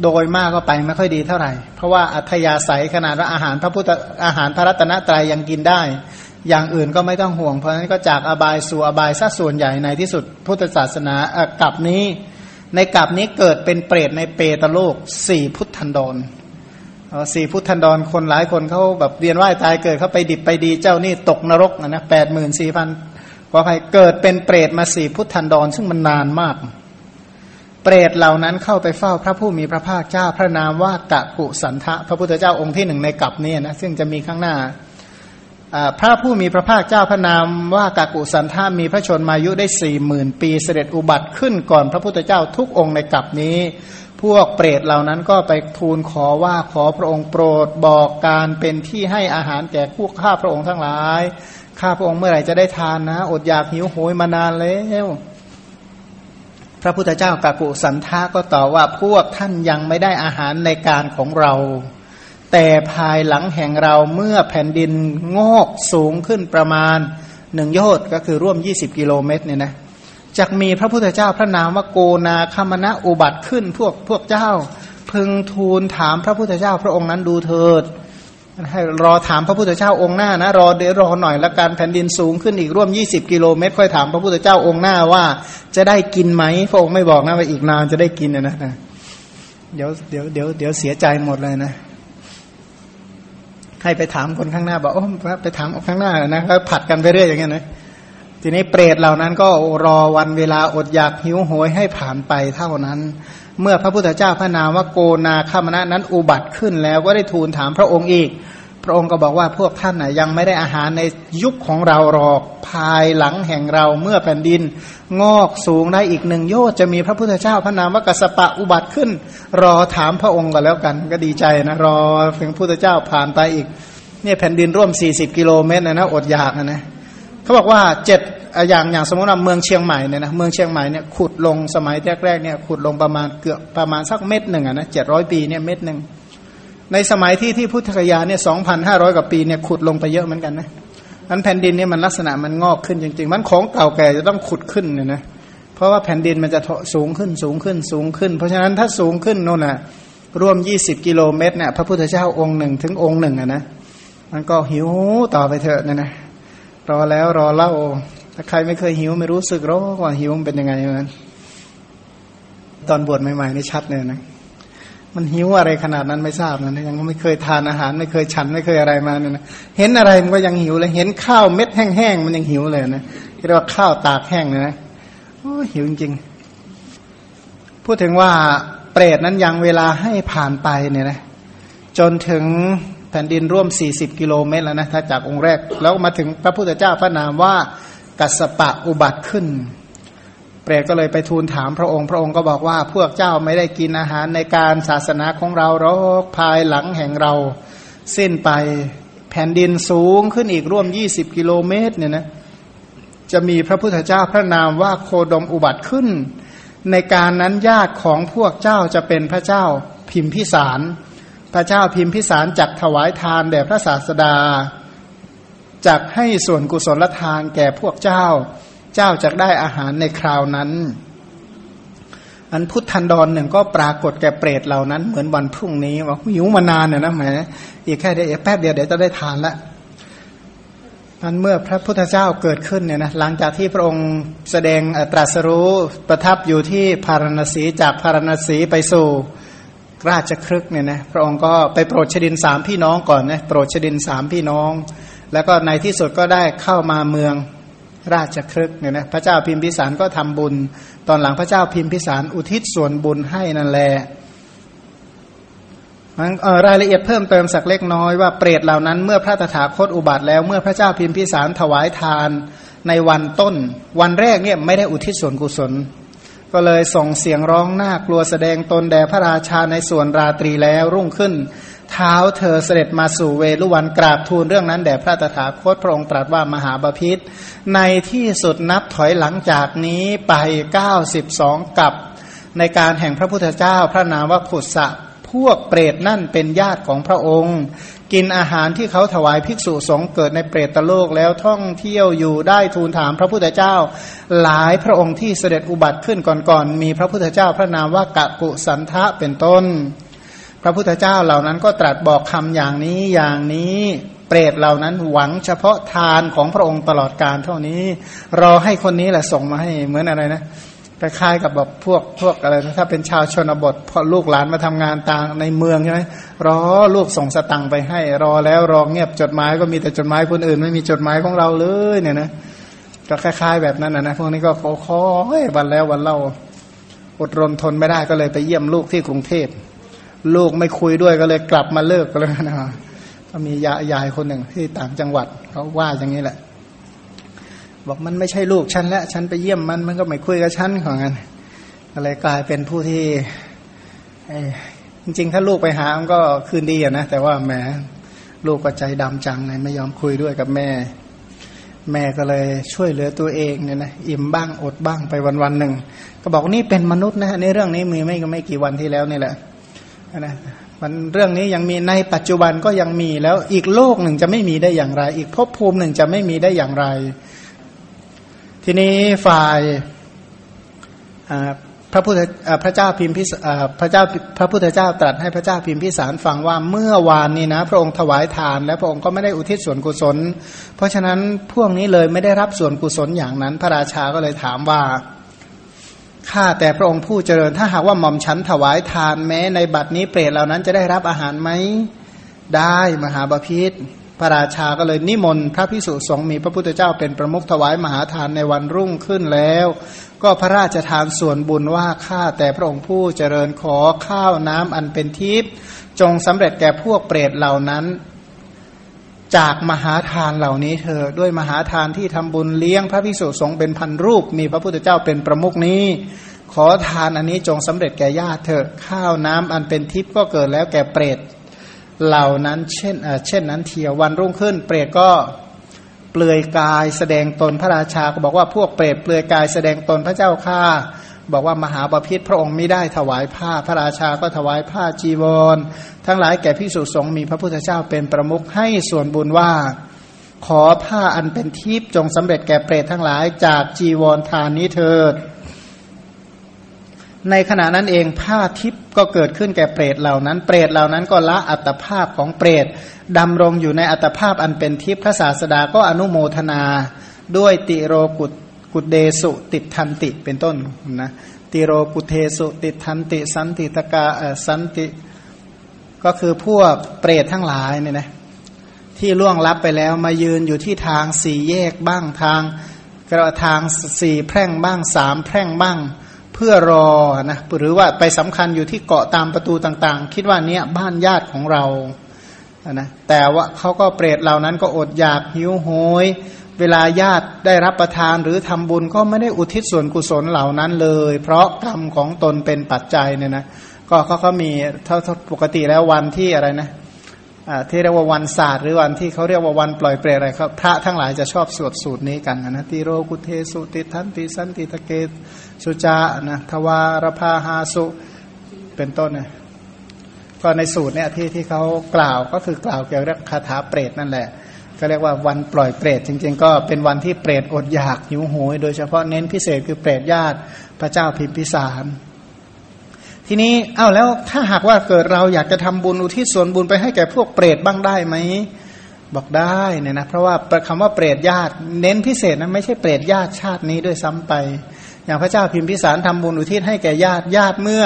โดยมากก็ไปไม่ค่อยดีเท่าไหร่ เพราะว่าอัธยาศัยขนาดว่าอาหารพระพุทธอาหารพระรัตนตรัยยังกินได้ อย่างอื่นก็ไม่ต้องห่วง เพราะฉะนั้นก็จากอบายสู่อบายซะส่วนใหญ่ในที่สุดพุทธศาสนากลับนี้ ในกลับนี้เกิดเป็นเปรตในเปตโลกสี่พุทธันดร สี่พุทธันดรคนหลายคนเขาแบบเวียนว่ายตายเกิดเขาไปดิบไปดีเจ้านี่ตกนรกนะนะแปดหมื่นสี่พันขออภัยเกิดเป็นเปรตมาสี่พุทธันดรซึ่งมันนานมาก เปรตเหล่านั้นเข้าไปเฝ้าพระผู้มีพระภาคเจ้าพระนามว่ากะกุสันทะพระพุทธเจ้าองค์ที่หนึ่งในกัปนี่นะซึ่งจะมีข้างหน้าพระผู้มีพระภาคเจ้าพระนามว่ากากุสันทามีพระชนมายุได้สี่หมื่นปีเสด็จอุบัติขึ้นก่อนพระพุทธเจ้าทุกองค์ในกัปนี้ พวกเปรตเหล่านั้นก็ไปทูลขอว่าขอพระองค์โปรดบอกการเป็นที่ให้อาหารแก่พวกข้าพระองค์ทั้งหลาย ข้าพระองค์เมื่อไหร่จะได้ทานนะ อดอยากหิวโหยมานานแล้วพระพุทธเจ้ากากุสันทาก็ตอบว่าพวกท่านยังไม่ได้อาหารในการของเรา แต่ภายหลังแห่งเราเมื่อแผ่นดินงอกสูงขึ้นประมาณหนึ่งโยชน์ก็คือร่วม 20 กิโลเมตรเนี่ยนะ จะมีพระพุทธเจ้าพระนามว่าโกนาคามณะอุบัติขึ้น พวกพวกเจ้า พึงทูลถามพระพุทธเจ้าพระองค์นั้นดูเถิดให้รอถามพระพุทธเจ้าองค์หน้านะ รอเดี๋ยวรอหน่อยแล้วการแผ่นดินสูงขึ้นอีกร่วมยี่สิบกิโลเมตรค่อยถามพระพุทธเจ้าองค์หน้าว่า จะได้กินไหมพระองค์ไม่บอกนะว่าอีกนานจะได้กินนะนะเดี๋ยวเดี๋ยวเดี๋ยวเดี๋ยวเสียใจหมดเลยนะ ให้ไปถามคนข้างหน้าบอกโอ้ไปถามข้างหน้านะก็ผัดกันไปเรื่อยอย่างเงี้ยนะ ทีนี้เปรตเหล่านั้นก็รอวันเวลาอดอยากหิวโหยให้ผ่านไปเท่านั้น เมื่อพระพุทธเจ้าพระนามว่าโกนาคามณะนั้นอุบัติขึ้นแล้วก็ได้ทูลถามพระองค์อีก พระองค์ก็บอกว่าพวกท่านนะยังไม่ได้อาหารในยุคของเราหรอกภายหลังแห่งเราเมื่อแผ่นดิน งอกสูงได้อีกหนึ่งโยชจะมีพระพุทธเจ้าพระนามว่ากัสปะอุบัติขึ้น รอถามพระองค์ก็แล้วกันก็ดีใจนะรอเพียงพุทธเจ้าผ่านไปอีกเนี่ยแผ่นดินร่วม40กิโลเมตรนะนะอดอยากนะนะ เขาบอกว่าเจ็ดอย่างอย่างสมมติว่าเมืองเชียงใหม่เนี่ยนะเมืองเชียงใหม่เนี่ยขุดลงสมัยแรกๆเนี่ยขุดลงประมาณเกือบประมาณสักเม็ดหนึ่งอะนะเจ็ดร้อยปีเนี่ยเม็ดหนึ่งในสมัยที่ที่พุทธคยาเนี่ยสองพันห้าร้อยกว่าปีเนี่ยขุดลงไปเยอะเหมือนกันนะอันแผ่นดินเนี่ยมันลักษณะมันงอกขึ้นจริง ๆ มันของเก่าแก่จะต้องขุดขึ้นเนี่ยนะเพราะว่าแผ่นดินมันจะสูงขึ้นสูงขึ้นสูงขึ้น เพราะฉะนั้นถ้าสูงขึ้นโน่นน่ะร่วมยี่สิบกิโลเมตรเนี่ยพระพุทธเจ้าองค์หนึ่งถึงองค์หนึ่งอะนะมันก็หิวต่อไปเถอะเนี่ยนะ รอแล้วรอเล่า ถ้าใครไม่เคยหิวไม่รู้สึกหรอกว่าหิวมันเป็นยังไงมือนตอนบวชใหม่ๆนี่ชัดเลยนะ มันหิวอะไรขนาดนั้นไม่ทราบนะยังไม่เคยทานอาหาร ไม่เคยฉันไม่เคยอะไรมาเนี่ยนะเห็นอะไรมันก็ยังหิวเลย เห็นข้าวเม็ดแห้งๆมันยังหิวเลยนะเรียกว่าข้าวตากแห้งเลยนะโอ้หิวจริงๆพูดถึงว่าเปรตนั้นยังเวลาให้ผ่านไปเนี่ยนะจนถึง แผ่นดินร่วม 40 กิโลเมตรแล้วนะถ้าจากองค์แรก แล้วมาถึงพระพุทธเจ้าพระนามว่ากัสปะอุบัติขึ้น เปรตก็เลยไปทูลถามพระองค์ พระองค์ก็บอกว่าพวกเจ้าไม่ได้กินอาหารในการศาสนาของเราหรอกภายหลังแห่งเราสิ้นไปแผ่นดินสูงขึ้นอีกร่วม 20 กิโลเมตรเนี่ยนะจะมีพระพุทธเจ้าพระนามว่าโคดมอุบัติขึ้น ในการนั้นญาติของพวกเจ้าจะเป็นพระเจ้าพิมพิสาร พระเจ้าพิมพิสารจักถวายทานแด่พระศาสดาจักให้ส่วนกุศลทานแก่พวกเจ้า เจ้าจะได้อาหารในคราวนั้น อันพุทธันดรหนึ่งก็ปรากฏแก่เปรตเหล่านั้นเหมือนวันพรุ่งนี้ว่าหิวมานานเนี่ยนะแหมอีกแค่เดียวแป๊บเดียวเดี๋ยวจะได้ทานละอันเมื่อพระพุทธเจ้าเกิดขึ้นเนี่ยนะหลังจากที่พระองค์แสดงตรัสรู้ประทับอยู่ที่พารณสีจากพารณสีไปสู่ ราชครึกเนี่ยนะพระองค์ก็ไปโปรดชดินสามพี่น้องก่อนนะโปรดชดินสามพี่น้อง แล้วก็ในที่สุดก็ได้เข้ามาเมืองราชครึกเนี่ยนะพระเจ้าพิมพิสารก็ทำบุญ ตอนหลังพระเจ้าพิมพิสารอุทิศส่วนบุญให้นั่นแหละรายละเอียดเพิ่มเติมสักเล็กน้อยว่าเปรตเหล่านั้นเมื่อพระตถาคตอุบัติแล้วเมื่อพระเจ้าพิมพิสารถวายทานในวันต้น วันแรกเนี่ยไม่ได้อุทิศส่วนกุศล ก็เลยส่งเสียงร้องหน่ากลัวแสดงตนแด่พระราชาในส่วนราตรีแล้วรุ่งขึ้น เท้าเธอเสด็จมาสู่เวลุวันกราบทูลเรื่องนั้นแด่พระตถาคตพระองค์ตรัสว่ามหาบาพิษในที่สุดนับถอยหลังจากนี้ไปเก้าสิบสองกับ ในการแห่งพระพุทธเจ้าพระนามว่าผุสะพวกเปรตนั่นเป็นญาติของพระองค์ กินอาหารที่เขาถวายภิกษุสงฆ์เกิดในเปรตโลกแล้วท่องเที่ยวอยู่ได้ทูลถามพระพุทธเจ้า หลายพระองค์ที่เสด็จอุบัติขึ้นก่อนๆมีพระพุทธเจ้าพระนามว่ากะกุสันทะเป็นต้น พระพุทธเจ้าเหล่านั้นก็ตรัสบอกคำอย่างนี้อย่างนี้เปรตเหล่านั้นหวังเฉพาะทานของพระองค์ตลอดการเท่านี้ รอให้คนนี้แหละส่งมาให้เหมือนอะไรนะ คล้ายๆกับแบบพวกพวกอะไรถ้าเป็นชาวชนบทพอลูกหลานมาทำงานต่างในเมืองใช่ไหมรอลูกส่งสตังค์ไปให้ รอแล้วรอเงียบจดหมายก็มีแต่จดหมายคนอื่น ไม่มีจดหมายของเราเลยเนี่ยนะก็คล้าย ๆ แบบนั้นนะพวกนี้ก็ขอขอยวันแล้ววันเล่าอดรนทนไม่ได้ก็เลยไปเยี่ยมลูกที่กรุงเทพลูกไม่คุยด้วยก็เลยกลับมาเลิกกันแล้วนะก็มียายคนหนึ่งที่ต่างจังหวัดเขาว่าอย่างนี้แหละ บอกมันไม่ใช่ลูกฉันแล้วฉันไปเยี่ยมมันมันก็ไม่คุยกับฉันของกันอะไรกลายเป็นผู้ที่จริงๆ ถ้าลูกไปหามันก็คืนดีอะนะแต่ว่าแหมลูกก็ใจดำจังเลยไม่ยอมคุยด้วยกับแม่ แม่ก็เลยช่วยเหลือตัวเองเนี่ยนะอิ่มบ้างอดบ้างไปวันวันหนึ่งก็บอกนี่เป็นมนุษย์นะในเรื่องนี้มีไม่ก็ไม่กี่วันที่แล้วนี่แหละนะมันเรื่องนี้ยังมีในปัจจุบันก็ยังมีแล้วอีกโลกหนึ่งจะไม่มีได้อย่างไร อีกภพภูมิหนึ่งจะไม่มีได้อย่างไร ทีนี้ฝ่ายพระพุทธพระเจ้าพิมพิพระเจ้าพระพุทธเจ้าตรัสให้พระเจ้าพิมพิสารฟังว่าเมื่อวานนี้นะ พระองค์ถวายทาน และพระองค์ก็ไม่ได้อุทิศส่วนกุศล เพราะฉะนั้นพวกนี้เลยไม่ได้รับส่วนกุศลอย่างนั้น พระราชาก็เลยถามว่าข้าแต่พระองค์ผู้เจริญถ้าหากว่าหม่อมฉันถวายทานแม้ในบัดนี้เปรตเหล่านั้นจะได้รับอาหารไหมได้มหาบาพิษ ระราชาก็เลยนิมนต์พระพิสุสงฆ์มีพระพุทธเจ้าเป็นประมุขถวายมหาทานในวันรุ่งขึ้นแล้ว ก็พระราชทานส่วนบุญว่าข้าแต่พระองค์ผู้เจริญขอข้าวน้ำอันเป็นทิพย์จงสำเร็จแก่พวกเปรตเหล่านั้น จากมหาทานเหล่านี้เธอด้วยมหาทานที่ทำบุญเลี้ยงพระพิสุสงฆ์เป็นพันรูป มีพระพุทธเจ้าเป็นประมุขนี้ขอทานอันนี้จงสำเร็จแก่ญาติเธอข้าวน้ำอันเป็นทิพย์ก็เกิดแล้วแก่เปรต เหล่านั้นเช่นเช่นนั้นเทียววันรุ่งขึ้น เปรตก็เปลือยกายแสดงตนพระราชาก็บอกว่าพวกเปรตเปลือยกายแสดงตนพระเจ้าข้าบอกว่ามหาบาพิษพระองค์ไม่ได้ถวายผ้า พระราชาก็ถวายผ้าจีวร ทั้งหลายแก่พิสุสงฆ์มีพระพุทธเจ้าเป็นประมุขให้ส่วนบุญว่า ขอผ้าอันเป็นทิพย์จงสำเร็จแก่เปรตทั้งหลายจากจีวรทานนี้เถิด ในขณะนั้นเองผ้าทิพย์ก็เกิดขึ้นแก่เปรตเหล่านั้น เปรตเหล่านั้นก็ละอัตภาพของเปรตดำรงอยู่ในอัตภาพอันเป็นทิพย์พระศาสดาก็อนุโมทนาด้วยติโรกุตกุเดสุติทันติเป็นต้นนะติโรกุเทสุติทันติ สันติตกาสันติ ก็คือพวกเปรตทั้งหลายเนี่ยนะที่ล่วงลับไปแล้วมายืนอยู่ที่ทางสี่แยกบ้างทางกระทางสี่แพร่งบ้างสามแพร่งบ้าง เพื่อรอนะหรือว่าไปสำคัญอยู่ที่เกาะตามประตูต่างๆ คิดว่าเนี้ยบ้านญาติของเรานะแต่ว่าเขาก็เปรตเหล่านั้นก็อดอยากหิวโหย เวลาญาติได้รับประทานหรือทำบุญก็ไม่ได้อุทิศส่วนกุศลเหล่านั้นเลย เพราะกรรมของตนเป็นปัจจัยเนี่ยนะก็เขาเขามีเท่าปกติแล้ววันที่อะไรนะ ที่เรียกว่าวันศาสตร์หรือวันที่เขาเรียกว่าวันปล่อยเปรตอะไรครับพระทั้งหลายจะชอบสวดสูตรนี้กันนะติโรกุเทสุติทันติสันติตะเกสุจานะทวารพาหาสุเป็นต้นนะก็ในสูตรเนี่ยที่ที่เขากล่าวก็คือกล่าวเกี่ยวกับคาถาเปรตนั่นแหละก็เรียกว่าวันปล่อยเปรตจริง ๆ ก็เป็นวันที่เปรตอดอยากหิวโหย โดยเฉพาะเน้นพิเศษคือเปรตญาติพระเจ้าพิมพิสาร ทีนี้เอ้าแล้วถ้าหากว่าเกิดเราอยากจะทำบุญอุทิศส่วนบุญไปให้แก่พวกเปรตบ้างได้ไหมบอกได้เนี่ยนะเพราะว่าคำว่าเปรตญาติ เน้นพิเศษนะไม่ใช่เปรตญาติชาตินี้ด้วยซ้ำไป อย่างพระเจ้าพิมพิสารทำบุญอุทิศให้แก่ญาติญาติเมื่อ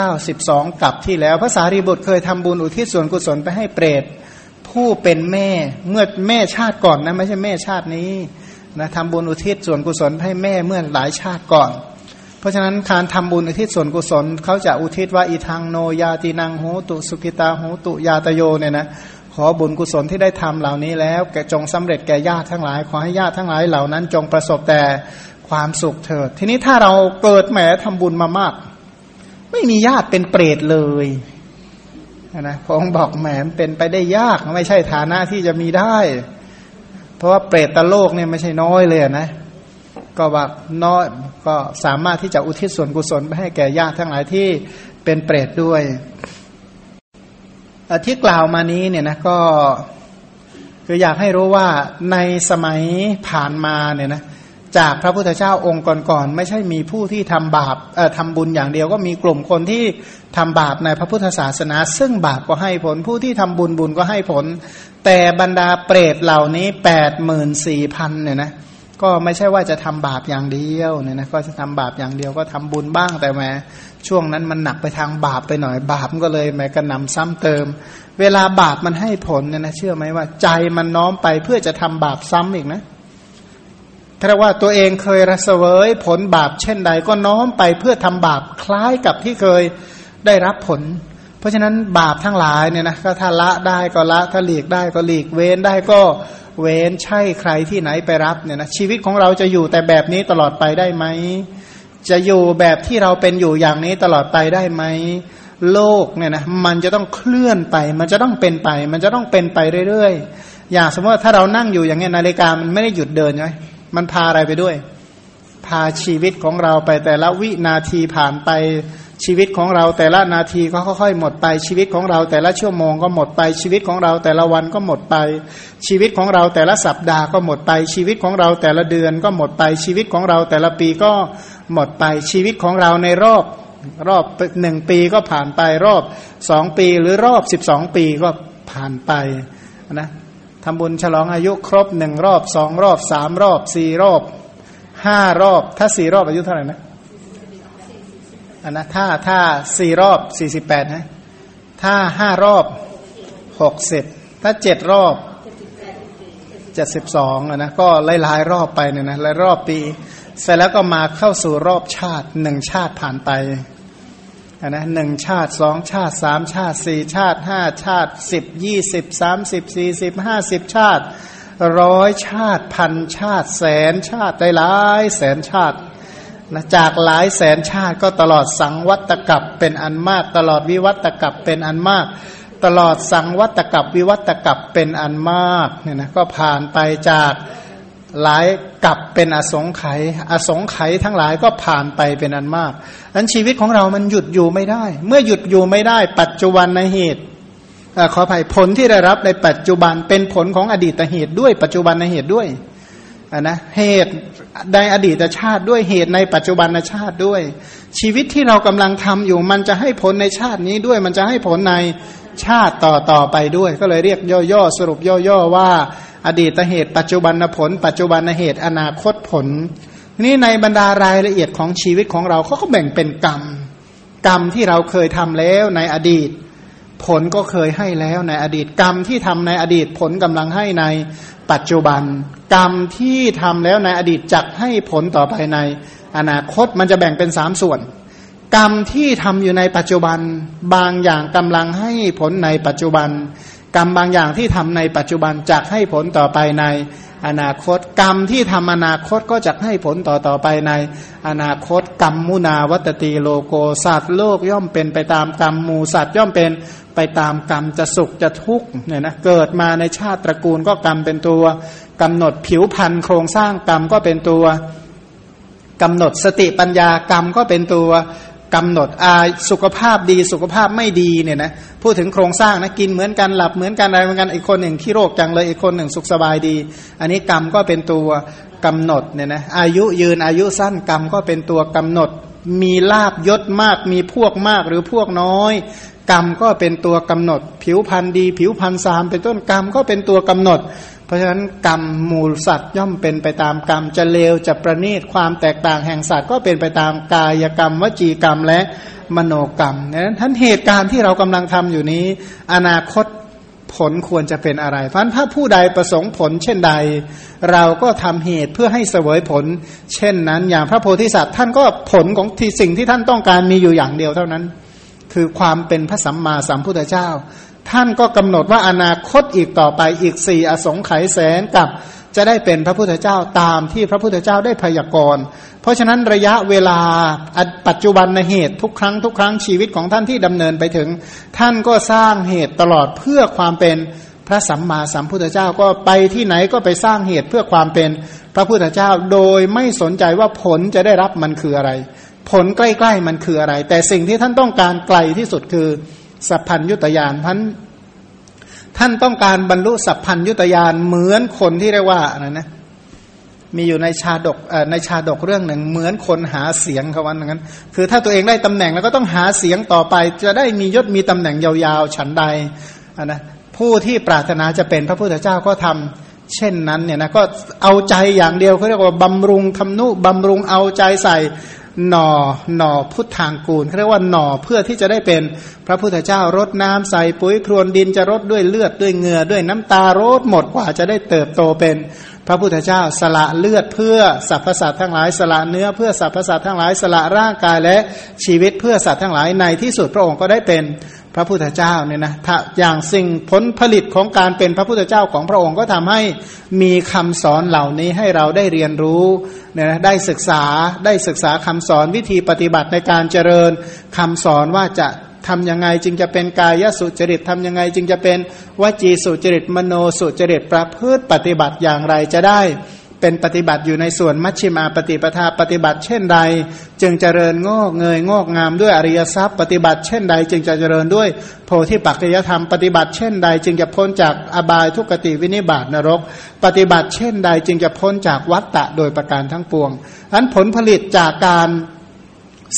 92 กับที่แล้วภาษารีบุตรเคยทำบุญอุทิศส่วนกุศลไปให้เปรตผู้เป็นแม่เมื่อแม่ชาติก่อนนะไม่ใช่แม่ชาตินี้นะทำบุญอุทิศส่วนกุศลให้แม่เมื่อหลายชาติก่อน ราะฉะนั้นการทำบุญอุทิศส่วนกุศลเขาจะอุทิศว่าอีทางโนยาตินังโหตุสุกิตาโหตุยาตโยเนี่ยนะขอบุญกุศลที่ได้ทำเหล่านี้แล้วแกจงสำเร็จแก่ญาติทั้งหลาย ขอให้ญาติทั้งหลายเหล่านั้น จงประสบแต่ความสุขเถิด ทีนี้ถ้าเราเกิดแหมทำบุญมามาก ไม่มีญาติเป็นเปรตเลยนะพระองค์บอกแหมเป็นไปได้ยากไม่ใช่ฐานะที่จะมีได้ เพราะว่าเปรตตะโลกเนี่ยไม่ใช่น้อยเลยนะ ก็ว่าน้อยก็สามารถที่จะอุทิศส่วนกุศลไปให้แก่ญาติทั้งหลายที่เป็นเปรตด้วยที่กล่าวมานี้เนี่ยนะก็คืออยากให้รู้ว่าในสมัยผ่านมาเนี่ยนะจากพระพุทธเจ้าองค์ก่อนๆไม่ใช่มีผู้ที่ทำบาปเอ่อทำบุญอย่างเดียวก็มีกลุ่มคนที่ทำบาปในพระพุทธศาสนา ซึ่งบาปก็ให้ผลผู้ที่ทำบุญบุญก็ให้ผล แต่บรรดาเปรตเหล่านี้แปดหมื่นสี่พันเนี่ยนะ ก็ไม่ใช่ว่าจะทำบาปอย่างเดียวเนี่ยนะก็จะทำบาปอย่างเดียวก็ทำบุญบ้างแต่แม้ช่วงนั้นมันหนักไปทางบาปไปหน่อยบาปก็เลยแม้กระนำซ้ำเติม เวลาบาปมันให้ผลเนี่ยนะเชื่อไหมว่าใจมันน้อมไปเพื่อจะทำบาปซ้ำอีกนะถ้าว่าตัวเองเคยระเสวยผลบาปเช่นใดก็น้อมไปเพื่อทำบาปคล้ายกับที่เคยได้รับผล ราะฉะนั้นบาปทั้งหลายเนี่ยนะก็ถ้าละได้ก็ละถ้าหลีกได้ก็หลีกเว้นได้ก็เว้นใช่ใครที่ไหนไปรับเนี่ยนะชีวิตของเราจะอยู่แต่แบบนี้ตลอดไปได้ไหมจะอยู่แบบที่เราเป็นอยู่อย่างนี้ตลอดไปได้ไหมโลกเนี่ยนะมันจะต้องเคลื่อนไป มันจะต้องเป็นไป มันจะต้องเป็นไปเรื่อยๆ อย่างสมมติว่าถ้าเรานั่งอยู่อย่างเงี้ยนาฬิกามันไม่ได้หยุดเดินใช่ไหมมันพาอะไรไปด้วย พาชีวิตของเราไปแต่ละวินาทีผ่านไป ชีวิตของเราแต่ละนาทีก็ค่อยๆหมดไป ชีวิตของเราแต่ละชั่วโมงก็หมดไป ชีวิตของเราแต่ละวันก็หมดไป ชีวิตของเราแต่ละสัปดาห์ก็หมดไป ชีวิตของเราแต่ละเดือนก็หมดไป ชีวิตของเราแต่ละปีก็หมดไป ชีวิตของเราในรอบรอบหนึ่งปีก็ผ่านไปรอบสองปีหรือรอบสิบสองปีก็ผ่านไปนะทำบุญฉลองอายุครบหนึ่งรอบสองรอบสามรอบสี่รอบห้ารอบ ถ้าสี่รอบอายุเท่าไหร่นะ นนะถ้าถ้าสี่รอบสี่สิบแปดนะ ถ้าห้ารอบหกสิบถ้าเจ็ดรอบเจ็ดสิบสองนะก็หลายๆรอบไปเนี่ยนะหลายรอบปี เสร็จแล้วก็มาเข้าสู่รอบชาติหนึ่งชาติผ่านไปนะหนึ่งชาติสองชาติสามชาติสี่ชาติห้าชาติสิบยี่สิบสามสิบสี่สิบห้าสิบชาติร้อยชาติพันชาติแสนชาติได้หลายแสนชาติ นะจากหลายแสนชาติก็ตลอดสังวัตกับเป็นอันมาก ตลอดวิวัตกับเป็นอันมาก ตลอดสังวัตกับวิวัตกับเป็นอันมากเนี่ยนะก็ผ่านไปจากหลายกับเป็นอสงไขยอสงไขยทั้งหลายก็ผ่านไปเป็นอันมากอันชีวิตของเรามันหยุดอยู่ไม่ได้ เมื่อหยุดอยู่ไม่ได้ ปัจจุบันในเหตุขออภัยผลที่ได้รับในปัจจุบันเป็นผลของอดีตเหตุด้วย ปัจจุบันในเหตุด้วย นนะเหตุในอดีตชาติด้วยเหตุในปัจจุบันชาติด้วย ชีวิตที่เรากำลังทำอยู่มันจะให้ผลในชาตินี้ด้วย มันจะให้ผลในชาติต่อต่อไปด้วย ก็เลยเรียกย่อๆสรุปย่อๆว่า อดีตเหตุ ปัจจุบันผล ปัจจุบันเหตุอนาคตผล นี่ในบรรดารายละเอียดของชีวิตของเราเขาก็แบ่งเป็นกรรม กรรมที่เราเคยทำแล้วในอดีต ผลก็เคยให้แล้วในอดีตกรรมที่ทำในอดีตผลกำลังให้ในปัจจุบัน กรรมที่ทำแล้วในอดีตจักให้ผลต่อไปใน อนาคตมันจะแบ่งเป็นสามส่วน กรรมที่ทำอยู่ในปัจจุบัน บางอย่างกำลังให้ผลในปัจจุบัน กรรมบางอย่างที่ทำในปัจจุบันจักให้ผลต่อไปใน อนาคตกรรมที่ทำอนาคตก็จะให้ผลต่อต่อไปใน อนาคตกรรมมุนาวัตตีโลโกสัตว์โลกย่อมเป็นไปตามกรรมมูสัตว์ย่อมเป็นไปตามกรรมจะสุขจะทุกข์เนี่ยนะเกิดมาในชาติตระกูลก็กรรมเป็นตัวกำหนดผิวพันธ์โครงสร้างกรรมก็เป็นตัวกำหนดสติปัญญากรรมก็เป็นตัว กำหนดอาสุขภาพดีสุขภาพไม่ดีเนี่ยนะพูดถึงโครงสร้างนะกินเหมือนกันหลับเหมือนกันอะไรเหมือนกันอีกคนหนึ่งขี้โรคจังเลยอีกคนหนึ่งสุขสบายดี อันนี้กรรมก็เป็นตัวกำหนดเนี่ยนะอายุยืนอายุสั้นกรรมก็เป็นตัวกำหนด มีลาบยศมาก มีพวกมากหรือพวกน้อย กรรมก็เป็นตัวกำหนด ผิวพันธ์ดี ผิวพันธ์สามเป็นต้นกรรมก็เป็นตัวกำหนด เพราะฉะนั้นกรรมมูลสัตว์ย่อมเป็นไปตามกรรมจะเลวจะประณีตความแตกต่างแห่งสัตว์ก็เป็นไปตามกายกรรม วจีกรรมและมโนกรรมนั้นท่านเหตุการณ์ที่เรากำลังทำอยู่นี้ อนาคตผลควรจะเป็นอะไรเพราะถ้าผู้ใดประสงค์ผลเช่นใด เราก็ทำเหตุเพื่อให้เสวยผล เช่นนั้น อย่างพระโพธิสัตว์ท่านก็ผลของที่สิ่งที่ท่านต้องการมีอยู่อย่างเดียวเท่านั้น คือความเป็นพระสัมมาสัมพุทธเจ้า ท่านก็กำหนดว่าอนาคตอีกต่อไปอีกสี่อสงไขยแสนกับจะได้เป็นพระพุทธเจ้าตามที่พระพุทธเจ้าได้พยากรณ์ เพราะฉะนั้นระยะเวลาปัจจุบันในเหตุทุกครั้งทุกครั้งชีวิตของท่านที่ดำเนินไปถึง ท่านก็สร้างเหตุตลอดเพื่อความเป็นพระสัมมาสัมพุทธเจ้าก็ไปที่ไหนก็ไปสร้างเหตุเพื่อความเป็นพระพุทธเจ้า โดยไม่สนใจว่าผลจะได้รับมันคืออะไร ผลใกล้ๆมันคืออะไร แต่สิ่งที่ท่านต้องการไกลที่สุดคือ สัพพัญยุตยานท่านท่านต้องการบรรลุสัพพัญยุตยานเหมือนคนที่เรียกว่าอะไรนะมีอยู่ในชาดกในชาดกเรื่องหนึ่ง เหมือนคนหาเสียงเขาวันนั้น คือถ้าตัวเองได้ตำแหน่งแล้วก็ต้องหาเสียงต่อไป จะได้มียศมีตำแหน่งยาวๆ ฉันใดนะผู้ที่ปรารถนาจะเป็นพระพุทธเจ้าก็ทำเช่นนั้นเนี่ยนะก็เอาใจอย่างเดียวเขาเรียกว่าบำรุงทำนุบำรุงเอาใจใส่ หน่อหน่อพุทธางกูลเขาเรียกว่าหน่อเพื่อที่จะได้เป็นพระพุทธเจ้ารดน้ำใส่ปุ๋ยพรวนดินจะรดด้วยเลือดด้วยเหงื่อด้วยน้ำตารดหมดกว่าจะได้เติบโตเป็นพระพุทธเจ้าสละเลือดเพื่อสรรพสัตว์ทั้งหลายสละเนื้อเพื่อสรรพสัตว์ทั้งหลายสละร่างกายและชีวิตเพื่อสัตว์ทั้งหลายในที่สุดพระองค์ก็ได้เป็น พระพุทธเจ้าเนี่ยนะถ้าอย่างสิ่งผลผลิตของการเป็นพระพุทธเจ้าของพระองค์ก็ทำให้มีคำสอนเหล่านี้ให้เราได้เรียนรู้เนี่ยนะได้ศึกษาได้ศึกษาคำสอนวิธีปฏิบัติในการเจริญคำสอนว่าจะทำยังไงจึงจะเป็นกายสุจริตทำยังไงจึงจะเป็นวจีสุจริตมโนสุจริตประพฤติปฏิบัติอย่างไรจะได้ เป็นปฏิบัติอยู่ในส่วนมัชชิมาปฏิปทาปฏิบัติเช่นใด จึงเจริญงอกเงยงอกงามด้วยอริยทรัพย์ ปฏิบัติเช่นใด จึงจะเจริญด้วยโพธิปัจจยธรรมปฏิบัติเช่นใด จึงจะพ้นจากอบายทุกติวินิบาตนรก ปฏิบัติเช่นใด จึงจะพ้นจากวัฏฏะโดยประการทั้งปวงอันผลผลิตจากการ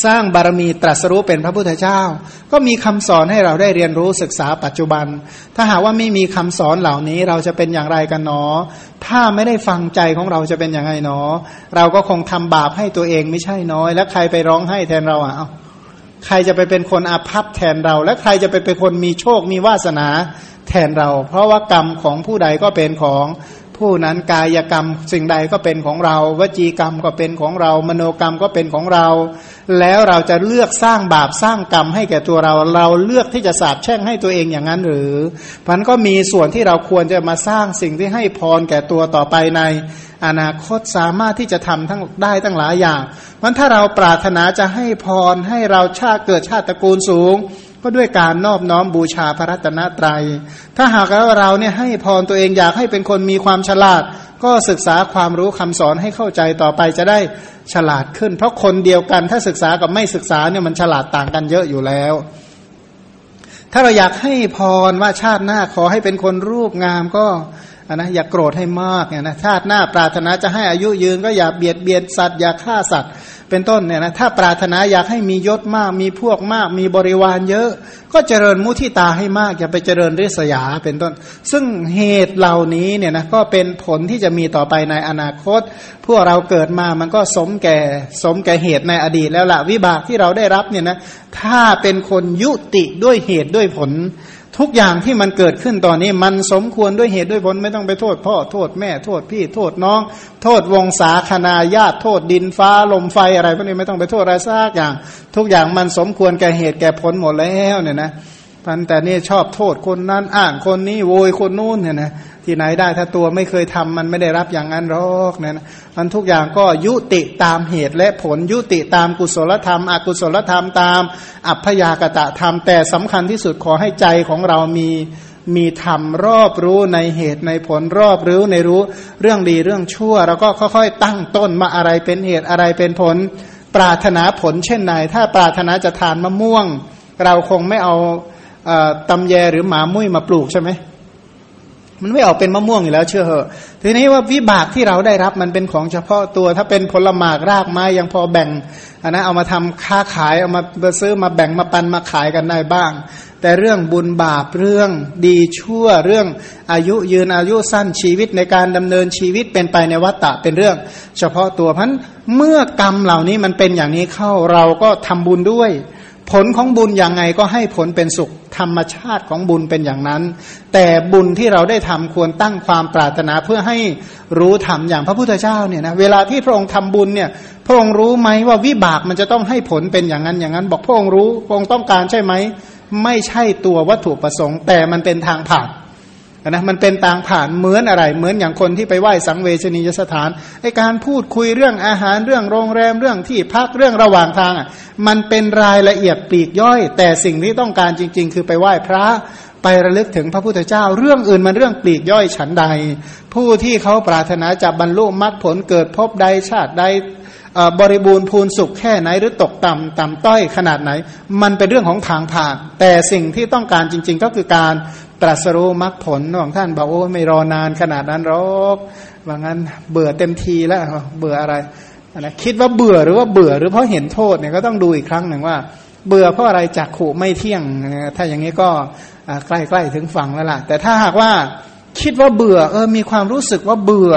สร้างบารมีตรัสรู้เป็นพระพุทธเจ้า ก็มีคำสอนให้เราได้เรียนรู้ศึกษาปัจจุบัน ถ้าหากว่าไม่มีคำสอนเหล่านี้เราจะเป็นอย่างไรกันเนาะถ้าไม่ได้ฟังใจของเราจะเป็นอย่างไรเนาะเราก็คงทำบาปให้ตัวเองไม่ใช่น้อย แล้วใครไปร้องให้แทนเราอะใครจะไปเป็นคนอาภัพแทนเรา และใครจะไปเป็นคนมีโชคมีวาสนาแทนเรา เพราะว่ากรรมของผู้ใดก็เป็นของ ผู้นั้นกายกรรมสิ่งใดก็เป็นของเรา วจีกรรมก็เป็นของเรา มโนกรรมก็เป็นของเรา แล้วเราจะเลือกสร้างบาปสร้างกรรมให้แก่ตัวเรา เราเลือกที่จะสาบแช่งให้ตัวเองอย่างนั้นหรือมันก็มีส่วนที่เราควรจะมาสร้างสิ่งที่ให้พรแก่ตัวต่อไปใน อนาคตสามารถที่จะทำทั้งได้ตั้งหลายอย่างมันถ้าเราปรารถนาจะให้พรให้เราชาติเกิดชาติตระกูลสูง ก็ด้วยการนอบน้อมบูชาพระรัตนตรยัย ถ้าหากว่าเราเนี่ยให้พรตัวเองอยากให้เป็นคนมีความฉลาด ก็ศึกษาความรู้คำสอนให้เข้าใจต่อไปจะได้ฉลาดขึ้น เพราะคนเดียวกันถ้าศึกษากับไม่ศึกษาเนี่ยมันฉลาดต่างกันเยอะอยู่แล้ว ถ้าเราอยากให้พรว่าชาติหน้าขอให้เป็นคนรูปงามก็นะอย่าโกรธให้มากเนี่ยนะชาติหน้าปรารถนาจะให้อายุยืนก็อย่าเบียดเบียนสัตว์อย่าฆ่าสัตว์ เป็นต้นเนี่ยนะถ้าปรารถนาอยากให้มียศมาก มีพวกมาก มีบริวารเยอะ ก็เจริญมุทิตาให้มาก อย่าไปเจริญริษยาเป็นต้น ซึ่งเหตุเหล่านี้เนี่ยนะก็เป็นผลที่จะมีต่อไปในอนาคต พวกเราเกิดมามันก็สมแก่ สมแก่เหตุในอดีตแล้วละวิบากที่เราได้รับเนี่ยนะถ้าเป็นคนยุติด้วยเหตุด้วยผล ทุกอย่างที่มันเกิดขึ้นตอนนี้มันสมควรด้วยเหตุด้วยผลไม่ต้องไปโทษพ่อโทษแม่โทษพี่โทษน้อง โทษวงศาคณาญาติโทษดินฟ้าลมไฟอะไรพวกนี้ไม่ต้องไปโทษอะไรซักอย่าง ทุกอย่างมันสมควรแก่เหตุแก่ผลหมดแล้วเนี่ยนะพันแต่นี่ชอบโทษคนนั้นอ้างคนนี้โวยคนนู้นเนี่ยนะ ที่ไหนได้ถ้าตัวไม่เคยทำมันไม่ได้รับอย่างนั้นหรอกเนี่ยนะมันทุกอย่างก็ยุติตามเหตุและผลยุติตามกุศลธรรม อกุศลธรรมตาม อัพยากตะธรรม แต่สำคัญที่สุดขอให้ใจของเรามีมีธรรมรอบรู้ในเหตุในผลรอบรู้ในรู้เรื่องดีเรื่องชั่ว แล้วก็ค่อยๆ ตั้งต้นมาอะไรเป็นเหตุอะไรเป็นผล ปรารถนาผลเช่นไหน ถ้าปรารถนาจะทานมะม่วง เราคงไม่เอาตำแยหรือหมามุ้ยมาปลูกใช่ไหม มันไม่ออกเป็นมะม่วงอยู่แล้วเชื่อเหอะทีนี้ว่าวิบากที่เราได้รับมันเป็นของเฉพาะตัว ถ้าเป็นผลหมากรากไม้ยังพอแบ่งอันนะเอามาทำค้าขายเอามาซื้อมาแบ่งมาปันมาขายกันได้บ้าง แต่เรื่องบุญบาปเรื่องดีชั่วเรื่องอายุยืนอายุสั้นชีวิตในการดำเนินชีวิตเป็นไปในวัฏฏะเป็นเรื่อง เฉพาะตัวพันเมื่อกรรมเหล่านี้มันเป็นอย่างนี้เข้าเราก็ทำบุญด้วย ผลของบุญอย่างไงก็ให้ผลเป็นสุขธรรมชาติของบุญเป็นอย่างนั้น แต่บุญที่เราได้ทำควรตั้งความปรารถนาเพื่อให้รู้ธรรมอย่างพระพุทธเจ้าเนี่ยนะเวลาที่พระองค์ทำบุญเนี่ยพระองค์รู้ไหมว่าวิบากมันจะต้องให้ผลเป็นอย่างนั้นอย่างนั้น บอกพระองค์รู้พระองค์ต้องการใช่ไหมไม่ใช่ตัววัตถุประสงค์ แต่มันเป็นทางผ่าน นะมันเป็นต่างผ่านเหมือนอะไร เหมือนอย่างคนที่ไปไหว้สังเวชนียสถานไอการพูดคุยเรื่องอาหารเรื่องโรงแรมเรื่องที่พักเรื่องระหว่างทางอะมันเป็นรายละเอียดปลีกย่อย แต่สิ่งที่ต้องการจริง ๆ คือไปไหว้พระไประลึกถึงพระพุทธเจ้า เรื่องอื่นมันเรื่องปลีกย่อยฉันใด ผู้ที่เขาปรารถนาจะบรรลุมรรคผลเกิดพบใดชาติใดบริบูรณ์พูนสุขแค่ไหนหรือตกต่ำต่ำต้อยขนาดไหน มันเป็นเรื่องของทางผ่าน แต่สิ่งที่ต้องการจริง ๆ ก็คือการ ตรัสรู้มรรคผลของท่านบอกโอ้ไม่รอนานขนาดนั้นหรอกว่างั้นเบื่อเต็มทีแล้วเบื่ออะไรนะคิดว่าเบื่อหรือว่าเบื่อหรือเพราะเห็นโทษเนี่ยก็ต้องดูอีกครั้งหนึ่งว่า เบื่อเพราะอะไรจากขู่ไม่เที่ยง ถ้าอย่างนี้ก็ใกล้ๆถึงฝั่งแล้วล่ะ แต่ถ้าหากว่าคิดว่าเบื่อ เออ มีความรู้สึกว่าเบื่อ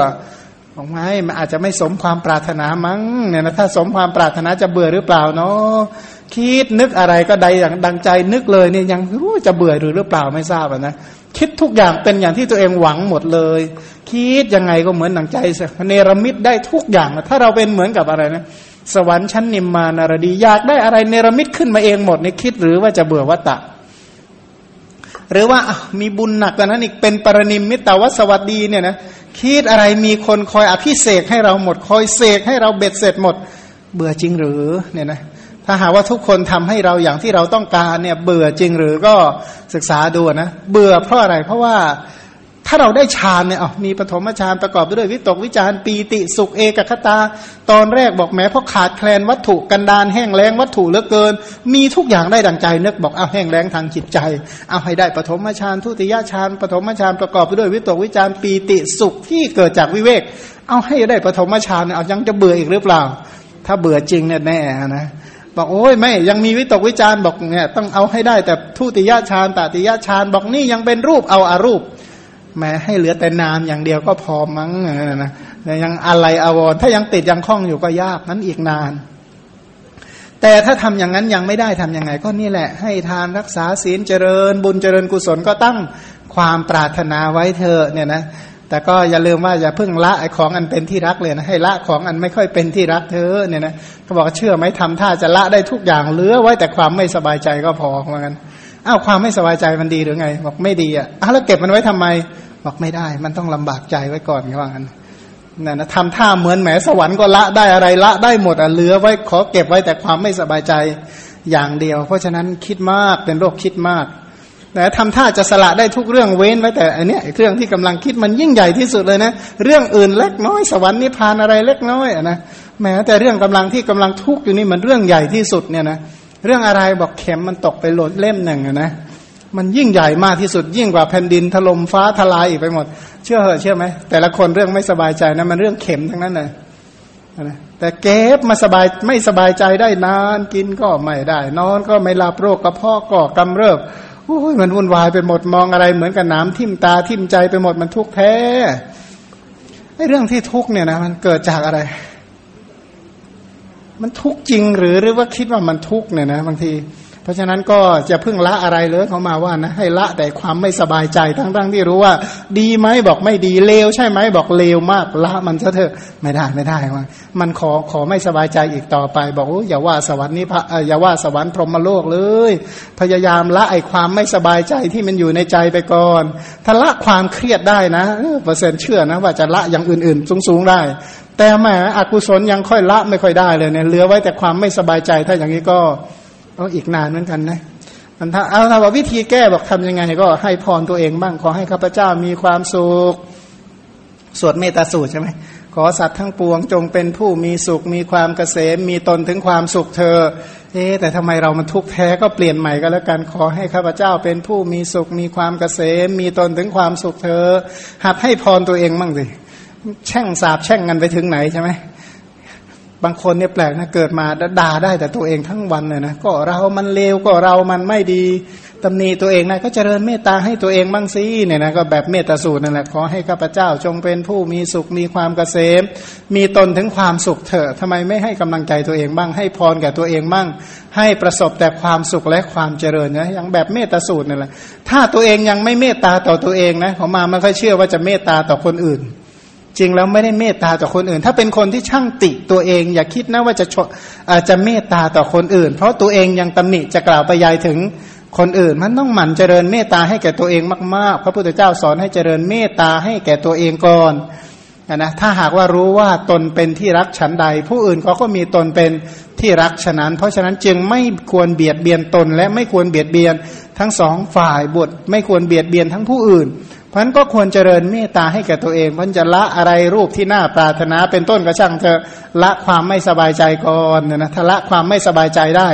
ของไม้มันอาจจะไม่สมความปรารถนามั้งเนี่ยนะถ้าสมความปรารถนาจะเบื่อหรือเปล่าเนาะ คิดนึกอะไรก็ใดอย่างดังใจนึกเลยเนี่ยยังรู้จะเบื่อหรือหรือเปล่าไม่ทราบนะคิดทุกอย่างเป็นอย่างที่ตัวเองหวังหมดเลย คิดยังไงก็เหมือนดังใจเนรมิตได้ทุกอย่าง ถ้าเราเป็นเหมือนกับอะไรนะสวรรค์ชั้นนิมมานารดีอยากได้อะไรเนรมิตขึ้นมาเองหมดในคิดหรือว่าจะเบื่อวัตตะ หรือว่ามีบุญหนักกว่านั้นอีกเป็นปรนิมมิตรวัสวัสดีเนี่ยนะคิดอะไรมีคนคอยอภิเสกให้เราหมด คอยเสกให้เราเบ็ดเสร็จหมด เบื่อจริงหรือเนี่ยนะ ถ้าหากว่าทุกคนทำให้เราอย่างที่เราต้องการเนี่ยเบื่อจริงหรือก็ศึกษาดูนะ เบื่อเพราะอะไร เพราะว่าถ้าเราได้ฌานเนี่ยอ๋อมีปฐมฌานประกอบด้วยวิตกวิจารปีติสุขเอกคตา ตอนแรกบอกแม้เพราะขาดแคลนวัตถุกันดานแห้งแล้งวัตถุเหลือเกิน มีทุกอย่างได้ดังใจนึกบอกเอาแห้งแล้งทางจิตใจ เอาให้ได้ปฐมฌานทุติยฌานปฐมฌานประกอบไปด้วยวิตกวิจารปีติสุขที่เกิดจากวิเวก เอาให้ได้ปฐมฌานเอายังจะเบื่ออีกหรือเปล่า ถ้าเบื่อจริงเนี่ยแน่นะ บอกโอ้ยไม่ยังมีวิตกวิจาร์บอกเนี่ยต้องเอาให้ได้แต่ทุติยฌานตติยฌานบอกนี่ยังเป็นรูปเอาอารูปแม้ให้เหลือแต่นามอย่างเดียวก็พอมั้งนะยังอะไรอาวรถ้ายังติดยังคล้องอยู่ก็ยากนั้นอีกนาน แต่ถ้าทำอย่างนั้นยังไม่ได้ทํำยังไง ก็นี่แหละ ให้ทานรักษาศีลเจริญ บุญเจริญกุศลก็ตั้งความปรารถนาไว้เธอเนี่ยนะ แต่ก็อย่าลืมว่าอย่าเพิ่งละไอ้ของอันเป็นที่รักเลยนะให้ละของอันไม่ค่อยเป็นที่รักเธอเนี่ยนะเขาบอกเชื่อไหมทำท่าจะละได้ทุกอย่างเหลือไว้แต่ความไม่สบายใจก็พอเหมือนกันอ้าวความไม่สบายใจมันดีหรือไง บอกไม่ดีอะอ้าวแล้วเก็บมันไว้ทำไม บอกไม่ได้ มันต้องลำบากใจไว้ก่อนเขาว่างั้นนั่นนะทำท่าเหมือนแหมสวรรค์ก็ละได้อะไรละได้หมดอะเหลือไว้ขอเก็บไว้แต่ความไม่สบายใจอย่างเดียว เพราะฉะนั้นคิดมากเป็นโรคคิดมาก แต่ทำท่าจะสละได้ทุกเรื่องเว้นไว้แต่อันเนี้ยเรื่องที่กำลังคิดมันยิ่งใหญ่ที่สุดเลยนะเรื่องอื่นเล็กน้อยสวรรค์นิพพานอะไรเล็กน้อยนะแม้แต่เรื่องกำลังที่กำลังทุกข์อยู่นี่มันเรื่องใหญ่ที่สุดเนี่ยนะเรื่องอะไรบอกเข็มมันตกไปหล่นเล่มหนึ่งนะมันยิ่งใหญ่มากที่สุดยิ่งกว่าแผ่นดินถล่มฟ้าทลายอีกไปหมด เชื่อเหรอเชื่อไหมแต่ละคนเรื่องไม่สบายใจนะมันเรื่องเข็มทั้งนั้นเลยนะแต่เก็บมาสบายไม่สบายใจได้นานกินก็ไม่ได้ นอนก็ไม่หลับโรคกระเพาะก็กำเริบ โอ้ยมันวุ่นวายไปหมดมองอะไร เหมือนกับน้ำทิ่มตาทิ่มใจไปหมดมันทุกข์แท้ไอ้เรื่องที่ทุกข์เนี่ยนะมันเกิดจากอะไร มันทุกข์จริงหรือหรือว่าคิดว่ามันทุกข์เนี่ยนะบางที เพราะฉะนั้นก็จะพึ่งละอะไรเลยเขามาว่านะให้ละแต่ความไม่สบายใจทั้งๆที่รู้ว่า ดีไหมบอกไม่ดีเลวใช่ไหมบอกเลวมากละมันซะเถอะไม่ได้ไม่ได้ว่ามันขอขอไม่สบายใจอีกต่อไป บอกโอ้อย่าว่าสวรรค์นี้พระอย่าว่าสวรรค์พรหมโลกเลย พยายามละไอความไม่สบายใจที่มันอยู่ในใจไปก่อน ถ้าละความเครียดได้นะเปอร์เซ็นต์เชื่อนะว่าจะละอย่างอื่นๆ สูงๆได้แต่แหมอกุศลยังค่อยละไม่ค่อยได้เลยเนี่ยเหลือไว้แต่ความไม่สบายใจถ้าอย่างนี้ก็ ก็อีกนานเหมือนกันนะมันถ้าเอาถ้าว่าวิธีแก้บอกทำยังไง ก็ให้พรตัวเองบ้างขอให้ข้าพเจ้ามีความสุขสวดเมตตาสูตรใช่ไหมขอสัตว์ทั้งปวงจงเป็นผู้มีสุข มีความเกษมมีตนถึงความสุขเธอ เอ๊แต่ทำไมเรามันทุกข์แท้ก็เปลี่ยนใหม่ก็แล้วกันขอให้ข้าพเจ้าเป็นผู้มีสุข มีความเกษมมีตนถึงความสุขเธอ หัดให้พรตัวเองบ้างสิแช่งสาบแช่งกันไปถึงไหนใช่ไหม บางคนเนี่ยแปลกนะเกิดมาด่าได้แต่ตัวเองทั้งวันเลยนะก็เรามันเลวก็เรามันไม่ดีตำหนิตัวเองนะก็เจริญเมตตาให้ตัวเองบ้างสิเนี่ยนะก็แบบเมตตาสูตรนั่นแหละขอให้ข้าพเจ้าจงเป็นผู้มีสุขมีความเกษม มีตนถึงความสุขเถอะทำไมไม่ให้กำลังใจตัวเองบ้าง ให้พรแก่ตัวเองบ้าง ให้ประสบแต่ความสุขและความเจริญนะอย่างแบบเมตตาสูตรนั่นแหละถ้าตัวเองยังไม่เมตตาต่อตัวเองนะผมมาไม่ค่อยเชื่อว่าจะเมตตาต่อคนอื่น จริงแล้วไม่ได้เมตตาต่อคนอื่น ถ้าเป็นคนที่ช่างติตัวเอง อย่าคิดนะว่าจะจะเมตตาต่อคนอื่น เพราะตัวเองยังตำหนิจะกล่าวไปยายถึงคนอื่น มันต้องหมั่นเจริญเมตตาให้แก่ตัวเองมากๆ พระพุทธเจ้าสอนให้เจริญเมตตาให้แก่ตัวเองก่อนนะถ้าหากว่ารู้ว่าตนเป็นที่รักฉันใด ผู้อื่นเขาก็มีตนเป็นที่รักฉะนั้น เพราะฉะนั้นจึงไม่ควรเบียดเบียนตน และไม่ควรเบียดเบียนทั้งสองฝ่ายบุตรไม่ควรเบียดเบียนทั้งผู้อื่น พันก็ควรเจริญเมตตาให้แก่ตัวเองมันจะละอะไรรูปที่น่าปรารถนา เป็นต้นกระช่างเธอละความไม่สบายใจก่อนนะถ้าละความไม่สบายใจได้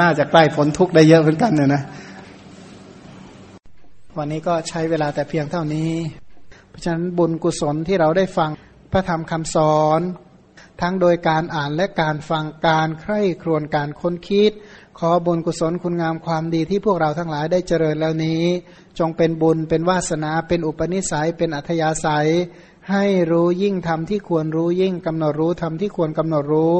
น่าจะใกล้ผลทุกข์ได้เยอะเหมือนกันเนี่ยนะ วันนี้ก็ใช้เวลาแต่เพียงเท่านี้ เพราะฉะนั้นบุญกุศลที่เราได้ฟังพระธรรมคำสอน ทั้งโดยการอ่านและการฟังการใคร่ครวญการค้นคิด ขอบุญกุศลคุณงามความดีที่พวกเราทั้งหลายได้เจริญแล้วนี้ จงเป็นบุญเป็นวาสนาเป็นอุปนิสัยเป็นอัธยาศัย ให้รู้ยิ่งทำที่ควรรู้ยิ่งกำหนดรู้ทำที่ควรกำหนดรู้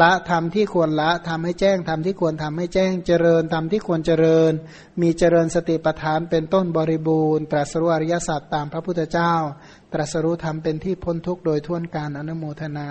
ละทำที่ควรละทำให้แจ้งทำที่ควรทำให้แจ้งเจริญทำที่ควรเจริญ มีเจริญสติปัฏฐานเป็นต้นบริบูรณ์ ตรัสรู้อริยสัจตามพระพุทธเจ้า ตรัสรู้ธรรมเป็นที่พ้นทุกข์โดยทั่วการอนุโมทนา